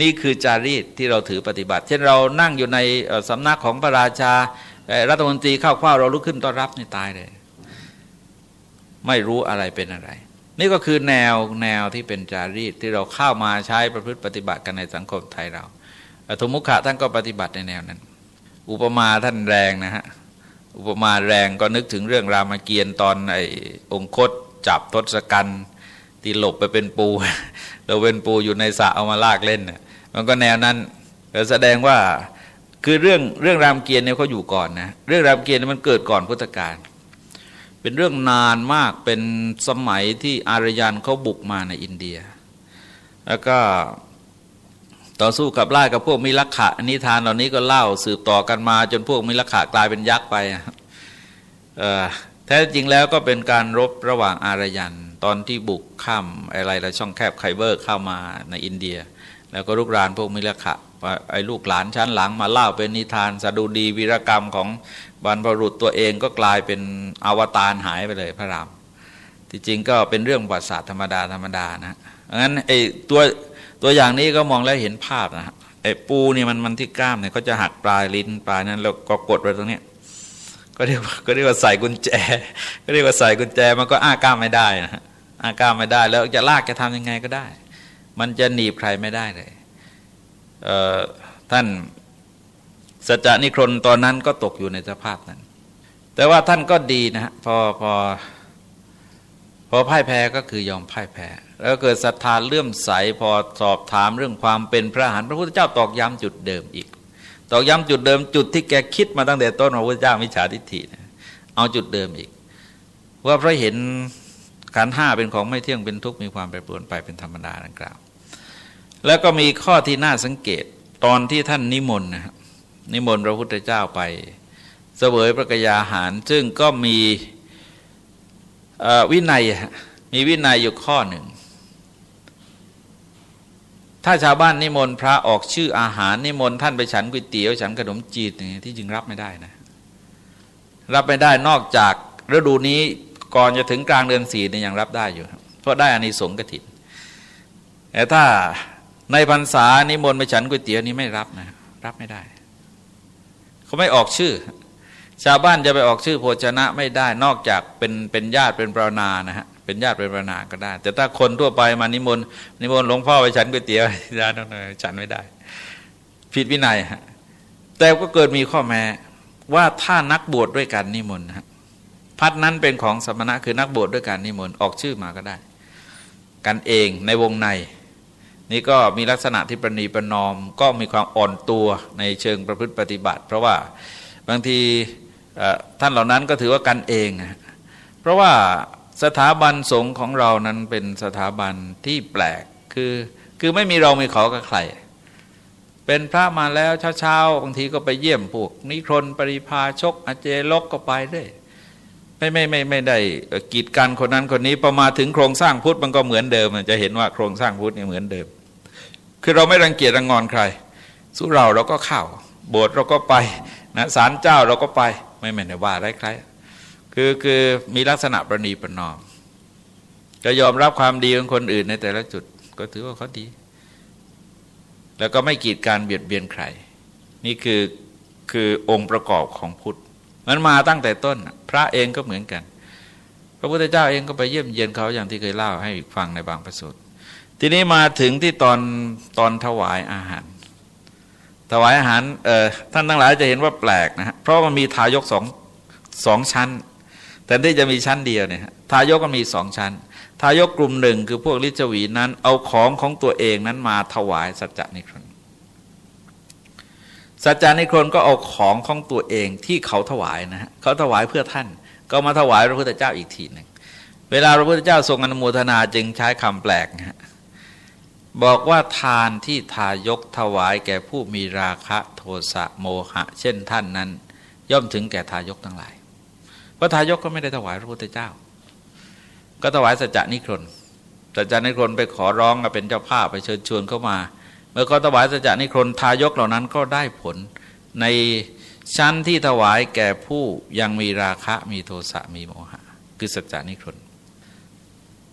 นี่คือจารีตที่เราถือปฏิบัติ เช่นเรานั่งอยู่ในสำนักของพระราชารัฐมนตรีเข้าเฝ้าเราลุกขึ้นต้อนรับนี่ตายเลย ไม่รู้อะไรเป็นอะไร นี่ก็คือแนวแนวที่เป็นจารีตที่เราเข้ามาใช้ประพฤติปฏิบัติกันในสังคมไทยเราทุมุขะท่านก็ปฏิบัติในแนวนั้น อุปมาท่านแรงนะฮะ อุปมาแรงก็นึกถึงเรื่องรามเกียรติ์ตอนไอ้องคตจับทศกัณฐ์ตีหลบไปเป็นปูเราเป็นปูอยู่ในสระเอามาลากเล่นมันก็แนวนั้นแสดงว่าคือเรื่องเรื่องรามเกียรติ์เนี่ยเขาอยู่ก่อนนะเรื่องรามเกียรติ์มันเกิดก่อนพุทธกาลเป็นเรื่องนานมากเป็นสมัยที่อารยันเขาบุกมาในอินเดีย แล้วก็ ต่อสู้กับไล่กับพวกมิลักขะนิทานเหล่านี้ก็เล่าสืบต่อกันมา จนพวกมิลักขะกลายเป็นยักษ์ไปแท้จริงแล้วก็เป็นการรบระหว่างอารยัน ตอนที่บุกข้ามอะไรละช่องแคบไคเบอร์เข้ามาในอินเดีย แล้วก็ลุกรานพวกมิลักขะไอ้ลูกหลานชั้นหลังมาเล่าเป็นนิทานสดุดีวีรกรรมของบรรพบุรุษตัวเองก็กลายเป็นอวตารหายไปเลยพระรามที่จริงก็เป็นเรื่องประวัติศาสตร์ธรรมดาธรรมดานะงั้นไอ้ตัว ตัวอย่างนี้ก็มองแล้วเห็นภาพนะไอ้ปูนี่มันมันที่กล้ามเนี่ยเขาจะหักปลายลิ้นปลายนั้นแล้วก็กดไปตรงเนี้ยก็เรียกว่าก็เรียกว่าใส่กุญแจ ก็เรียกว่าใส่กุญแจมันก็อ้ากล้ามไม่ได้นะอ้ากล้ามไม่ได้ แล้วจะลากจะทำยังไงก็ได้ มันจะหนีบใครไม่ได้เลยท่านสัจจานิครนตอนนั้นก็ตกอยู่ในสภาพนั้น แต่ว่าท่านก็ดีนะฮะพอพอ พอพ่ายแพ้ก็คือยอมพ่ายแพ้ แล้วเกิดศรัทธาเลื่อมใสพอสอบถามเรื่องความเป็นพระหันพระพุทธเจ้าตอกย้ำจุดเดิมอีก ตอกย้ำจุดเดิมจุดที่แกคิดมาตั้งแต่ต้นพระพุทธเจ้ามิจฉาทิฏฐิเอาจุดเดิมอีก ว่าพระเห็นขันห้าเป็นของไม่เที่ยงเป็นทุกข์มีความแปรปรวนไปเป็นธรรมดาดังกล่าว แล้วก็มีข้อที่น่าสังเกตตอนที่ท่านนิมนต์นะครับนิมนต์พระพุทธเจ้าไปเสวยพระกยาหาร ซึ่งก็มี วินัยมีวินัยอยู่ข้อหนึ่ง ถ้าชาวบ้านนิมนต์พระออกชื่ออาหารนิมนต์ท่านไปฉันก๋วยเตี๋ยวฉันขนมจีนนี่ที่จริงรับไม่ได้นะ รับไม่ได้นอกจากฤดูนี้ก่อนจะถึงกลางเดือนสี่เนี่ยยังรับได้อยู่เพราะได้อานิสงส์กถินแต่ถ้าในพรรษานิมนต์ไปฉันก๋วยเตี๋ยวนี้ไม่รับนะ รับไม่ได้ เขาไม่ออกชื่อ ชาวบ้านจะไปออกชื่อโภชนะไม่ได้นอกจากเป็นเป็นญาติเป็นปรานานะฮะเป็นญาติเป็นปรานาก็ได้ แต่ถ้าคนทั่วไปมานิมนต์นิมนต์หลวงพ่อไปฉันก๋วยเตี๋ยวญาติฉันไม่ได้ ผิดวินัยฮะแต่ก็เกิดมีข้อแม้ว่าถ้านักบวชดด้วยกันนิมนต์ฮะพัดนั้นเป็นของสมณะคือนักบวชดด้วยการนิมนต์ออกชื่อมาก็ได้ กันเองในวงใน นี่ก็มีลักษณะที่ประนีประนอม ก็มีความอ่อนตัวในเชิงประพฤติปฏิบัติ เพราะว่าบางที ท่านเหล่านั้นก็ถือว่ากันเอง เพราะว่าสถาบันสงฆ์ของเรานั้นเป็นสถาบันที่แปลกคือคือไม่มีเราไม่ขอกับใคร เป็นพระมาแล้วเช้าๆบางทีก็ไปเยี่ยมพวกนิครนปริพาชกอเจลกก็ไปด้วยไม่ไม่ไม่ไม่ได้กีดกันคนนั้นคนนี้พอมาถึงโครงสร้างพุทธมันก็เหมือนเดิมจะเห็นว่าโครงสร้างพุทธนี่เหมือนเดิม คือเราไม่รังเกียจรังงอนใครสุเราเราก็เข้าโบสถ์เราก็ไปนะศาลเจ้าเราก็ไป ไม่ไม่ได้ว่าไรใครคือคือมีลักษณะประนีประนอมก็ยอมรับความดีของคนอื่นในแต่ละจุด ก็ถือว่าเขาดี แล้วก็ไม่กีดการเบียดเบียนใคร นี่คือคือองค์ประกอบของพุทธ มันมาตั้งแต่ต้น พระเองก็เหมือนกัน พระพุทธเจ้าเองก็ไปเยี่ยมเยียนเขาอย่างที่เคยเล่าให้ฟังในบางประสูตรทีนี้มาถึงที่ตอนตอนถวายอาหาร ถวายอาหารเอ่อท่านทั้งหลายจะเห็นว่าแปลกนะฮะเพราะมันมีทายกสองสองชั้น แต่ที่จะมีชั้นเดียวเนี่ยทายกก็มีสองชั้น ทายกกลุ่มหนึ่งคือพวกลิจวีนั้นเอาของของตัวเองนั้นมาถวายสัจจนิครนสัจจานิครนก็เอาของของตัวเองที่เขาถวายนะฮะเขาถวายเพื่อท่าน ก็มาถวายพระพุทธเจ้าอีกทีหนึ่งเวลาพระพุทธเจ้าทรงอนุโมทนาจึงใช้คำแปลกนะฮะ บอกว่าทานที่ทายกถวายแก่ผู้มีราคะโทสะโมหะ เช่นท่านนั้น ย่อมถึงแก่ทายกทั้งหลายเพราะทายกก็ไม่ได้ถวายพระพุทธเจ้า ก็ถวายสัจจนิครนสัจจนิครนไปขอร้องเป็นเจ้าภาพไปเชิญชวนเข้ามา เมื่อเขาถวายสัจจนิครนทายกเหล่านั้นก็ได้ผลในชั้นที่ถวายแก่ผู้ยังมีราคะมีโทสะมีโมหะ คือสัจจนิครน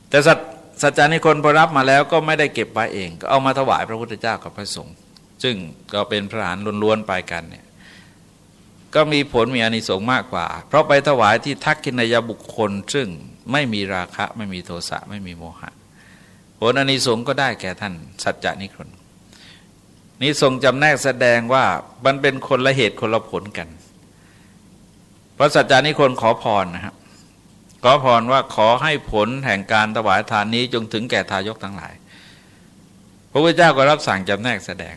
แต่สัจ สัจจานิคนพอรับมาแล้วก็ไม่ได้เก็บไว้เอง ก็เอามาถวายพระพุทธเจ้ากับพระสงฆ์ซึ่งก็เป็นพระหานล้วนๆไปกันเนี่ยก็มีผลมีอานิสงส์มากกว่า เพราะไปถวายที่ทักกินยบุคคล ซึ่งไม่มีราคะไม่มีโทสะไม่มีโมหะ ผลอานิสงส์ก็ได้แก่ท่าน สัจจานิคนนี้ทรงจำแนกแสดงว่ามันเป็นคนละเหตุคนละผลกันเพราะสัจจานิคนขอพรนะครับ ขอพรว่าขอให้ผลแห่งการถวายทานนี้จงถึงแก่ทายกทั้งหลาย พระพุทธเจ้าก็รับสั่งจำแนกแสดง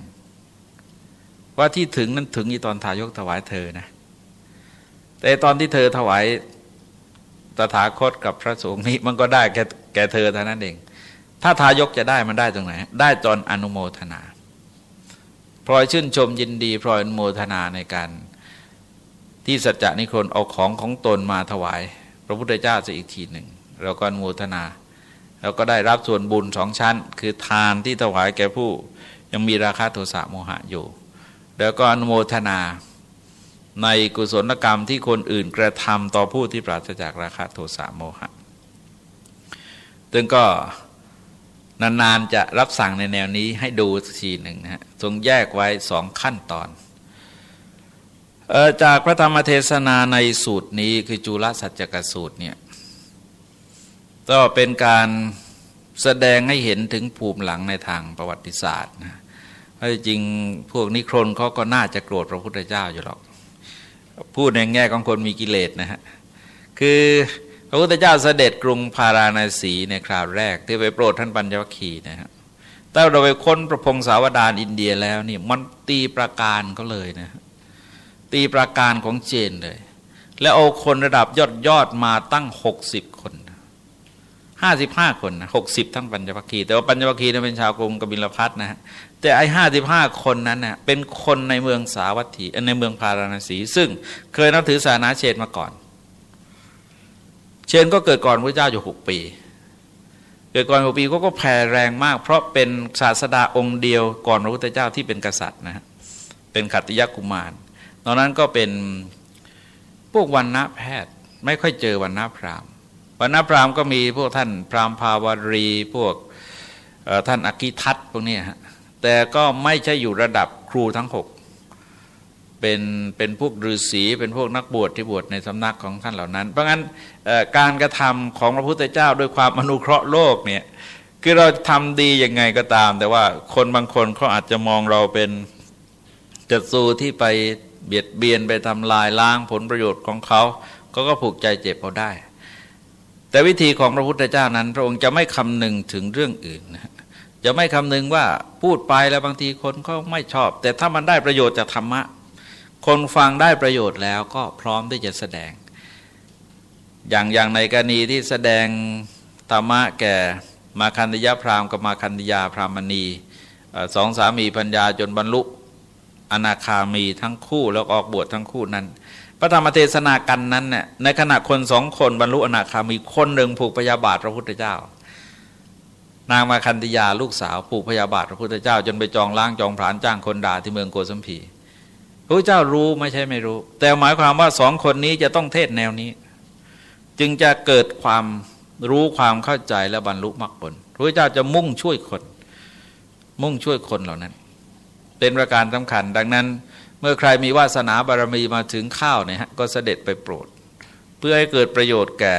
ว่าที่ถึงนั้นถึงอีตอนทายกถวายเธอนะ แต่ตอนที่เธอถวายตถาคตกับพระสงฆ์นี้มันก็ได้แก่แก่เธอเท่านั้นเอง ถ้าทายกจะได้มันได้ตรงไหน ได้ตอนอนุโมทนาพลอยชื่นชมยินดีพลอยอนุโมทนาในการที่สัจจนิครนเอาของของตนมาถวาย พระพุทธเจ้าจะอีกทีหนึ่ง เราก็อนโมทนาเราก็ได้รับส่วนบุญสองชั้น คือทานที่ถวายแก่ผู้ ยังมีราคาโทสะโมหะอยู่ แล้วก็อนุโมทนาในกุศลกรรมที่คนอื่นกระทำต่อผู้ที่ปราศจากราคะโทสะโมหะซึ่งก็นานๆจะรับสั่งในแนวนี้ให้ดูทีหนึ่งนะฮะทรงแยกไว้สองขั้นตอน จากพระธรรมเทศนาในสูตรนี้คือจุลสัจจกสูตรเนี่ยก็เป็นการแสดงให้เห็นถึงภูมิหลังในทางประวัติศาสตร์นะเพราะจริงพวกนิครนเขาก็น่าจะโกรธพระพุทธเจ้าอยู่หรอก พูดในแง่ของคนมีกิเลสนะฮะ คือพระพุทธเจ้าเสด็จกรุงพาราณสีในคราวแรก ที่ไปโปรดท่านปัญจวัคคีย์นะฮะแต่เราไปค้นประพงสาวดารอินเดียแล้วนี่มันตีประการก็เลยนะ ตีประการของเจนเลย แล้วเอาคนระดับยอดยอดมาตั้งหกสิบคนห้าสิบห้าคนนะหกสิบทั้งปัญจวัคคีย์แต่ว่าปัญจวัคคีย์เป็นชาวกรุงกบิลพัทนะฮะแต่ไอ้ห้าสิบห้าคนนั้นเน่ยเป็นคนในเมืองสาวัตถีในเมืองพาราณสี ซึ่งเคยนับถือศาสนาเชนมาก่อน เชนก็เกิดก่อนพระเจ้าอยู่หกปี เกิดก่อนหกปีก็ก็แผ่แรงมาก เพราะเป็นศาสดาองค์เดียวก่อนพระพุทธเจ้าที่เป็นกษัตริย์นะฮะเป็นขัตติยกุมาร อนนั้นก็เป็นพวกวันณะแพทย์ไม่ค่อยเจอวันณะพราหมณ์วันณะพราหมณ์ก็มีพวกท่านพราหมณ์ภาวารี พวกท่านอกิทัตพวกนี้ฮะแต่ก็ไม่ใช่อยู่ระดับครูทั้งหกเป็นเป็นพวกฤาษีเป็นพวกนักบวชที่บวชในสำนักของท่านเหล่านั้น เพราะงั้นการกระทำของพระพุทธเจ้าด้วยความอนุเคราะห์โลกเนี่ยคือเราทำดียังไงก็ตาม แต่ว่าคนบางคนเขาอาจจะมองเราเป็นจัตสูที่ไป เบียดเบียนไปทำลายล้างผลประโยชน์ของเขาเขาก็ผูกใจเจ็บเขาได้ แต่วิธีของพระพุทธเจ้านั้น พระองค์จะไม่คำนึงถึงเรื่องอื่นนะจะไม่คำนึงว่าพูดไปแล้วบางทีคนเขาไม่ชอบ แต่ถ้ามันได้ประโยชน์จากธรรมะ คนฟังได้ประโยชน์แล้วก็พร้อมที่จะแสดง อย่างอย่างในกรณีที่แสดงธรรมะแก่มาคันธยาพราหมณ์กับมาคันธยาพรามณีสองสามีปัญญาจนบรรลุ อนาคามีทั้งคู่แล้วออกบวชทั้งคู่นั้น พระธรรมเทศนากันนั้นเนี่ยในขณะคนสองคนบรรลุอนาคามีคนหนึ่งผูกพยาบาทพระพุทธเจ้า นางมาคันธยาลูกสาวผูกพยาบาทพระพุทธเจ้า จนไปจองล้างจองผานจ้างคนด่าที่เมืองโกสัมพีพระเจ้ารู้ไม่ใช่ไม่รู้ แต่หมายความว่าสองคนนี้จะต้องเทศแนวนี้ จึงจะเกิดความรู้ความเข้าใจและบรรลุมรรคผลพระเจ้าจะมุ่งช่วยคน มุ่งช่วยคนเหล่านั้น เป็นประการสำคัญ ดังนั้นเมื่อใครมีวาสนาบารมีมาถึงข้าวเนี่ยฮะก็เสด็จไปโปรด เพื่อให้เกิดประโยชน์แก่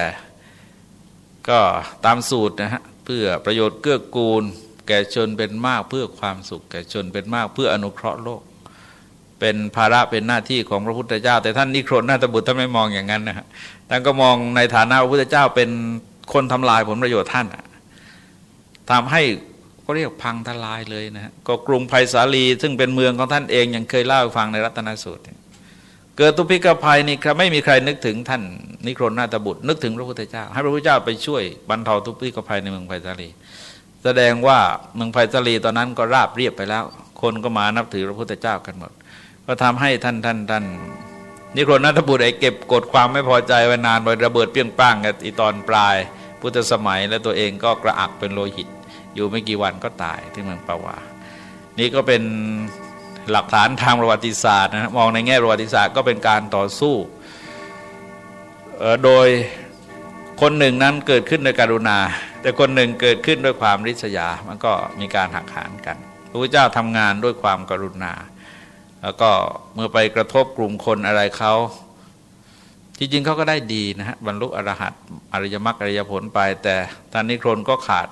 ก็ตามสูตรนะฮะเพื่อประโยชน์เกื้อกูล แก่ชนเป็นมากเพื่อความสุข แก่ชนเป็นมากเพื่ออนุเคราะห์โลก เป็นภาระเป็นหน้าที่ของพระพุทธเจ้า แต่ท่านนิครนนาตบุตรท่านไม่มองอย่างนั้นนะฮะท่านก็มองในฐานะพระพุทธเจ้าเป็นคนทำลายผลประโยชน์ท่านทำให้ ก็เรียกพังทลายเลยนะฮะก็กรุงไผ่สาลี ซึ่งเป็นเมืองของท่านเองยังเคยเล่าฟังในรัตนสูตร เกิดตุพิกภัยนี่ครับไม่มีใครนึกถึงท่านนิครนนาตบุตร นึกถึงพระพุทธเจ้า ให้พระพุทธเจ้าไปช่วยบรรเทาทุพิกภัยในเมืองไผ่สาลี แสดงว่าเมืองไผ่สาลีตอนนั้นก็ราบเรียบไปแล้ว คนก็มานับถือพระพุทธเจ้ากันหมด ก็ทำให้ท่านท่านท่านนิครนนาตบุตรไอ้เก็บกดความไม่พอใจไว้นานไประเบิดเปี้ยงป้างกันอีตอนปลายพุทธสมัยและตัวเองก็กระอักเป็นโลหิต อยู่ไม่กี่วันก็ตายที่เมืองปาวา นี่ก็เป็นหลักฐานทางประวัติศาสตร์นะมองในแง่ประวัติศาสตร์ก็เป็นการต่อสู้โดยคนหนึ่งนั้นเกิดขึ้นด้วยการุณา แต่คนหนึ่งเกิดขึ้นด้วยความริษยา มันก็มีการหักหานกันพระพุทธเจ้าทำงานด้วยความกรุณา แล้วก็เมื่อไปกระทบกลุ่มคนอะไรเขาจริงๆเขาก็ได้ดีนะฮะบรรลุอรหัตอริยมรรคอริยผลไป แต่ตอนนี้คนก็ขาด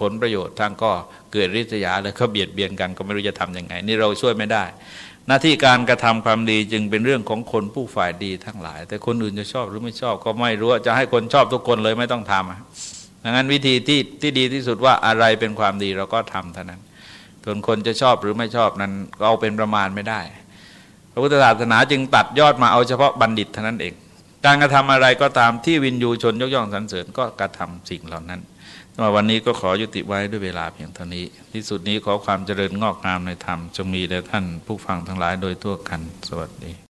ผลประโยชน์ทั้งก็เกิดริษยาเลยเขาเบียดเบียนกันก็ไม่รู้จะทํำยังไง นี่เราช่วยไม่ได้ หน้าที่การกระทำความดีจึงเป็นเรื่องของคนผู้ฝ่ายดีทั้งหลาย แต่คนอื่นจะชอบหรือไม่ชอบก็ไม่รู้จะให้คนชอบทุกคนเลยไม่ต้องทำดังนั้นวิธีที่ที่ดีที่สุดว่าอะไรเป็นความดีเราก็ทำเท่านั้นส่วนคนจะชอบหรือไม่ชอบนั้นก็เอาเป็นประมาณไม่ได้ พระพุทธศาสนาจึงตัดยอดมาเอาเฉพาะบัณฑิตเท่านั้นเองการกระทำอะไรก็ตามที่วินยูชนยกย่องสรรเสริญก็กระทำสิ่งเหล่านั้น วันนี้ก็ขอยุติไว้ด้วยเวลาเพียงเท่านี้ ที่สุดนี้ขอความเจริญงอกงามในธรรมจงมีแด่ท่านผู้ฟังทั้งหลายโดยทั่วกัน สวัสดี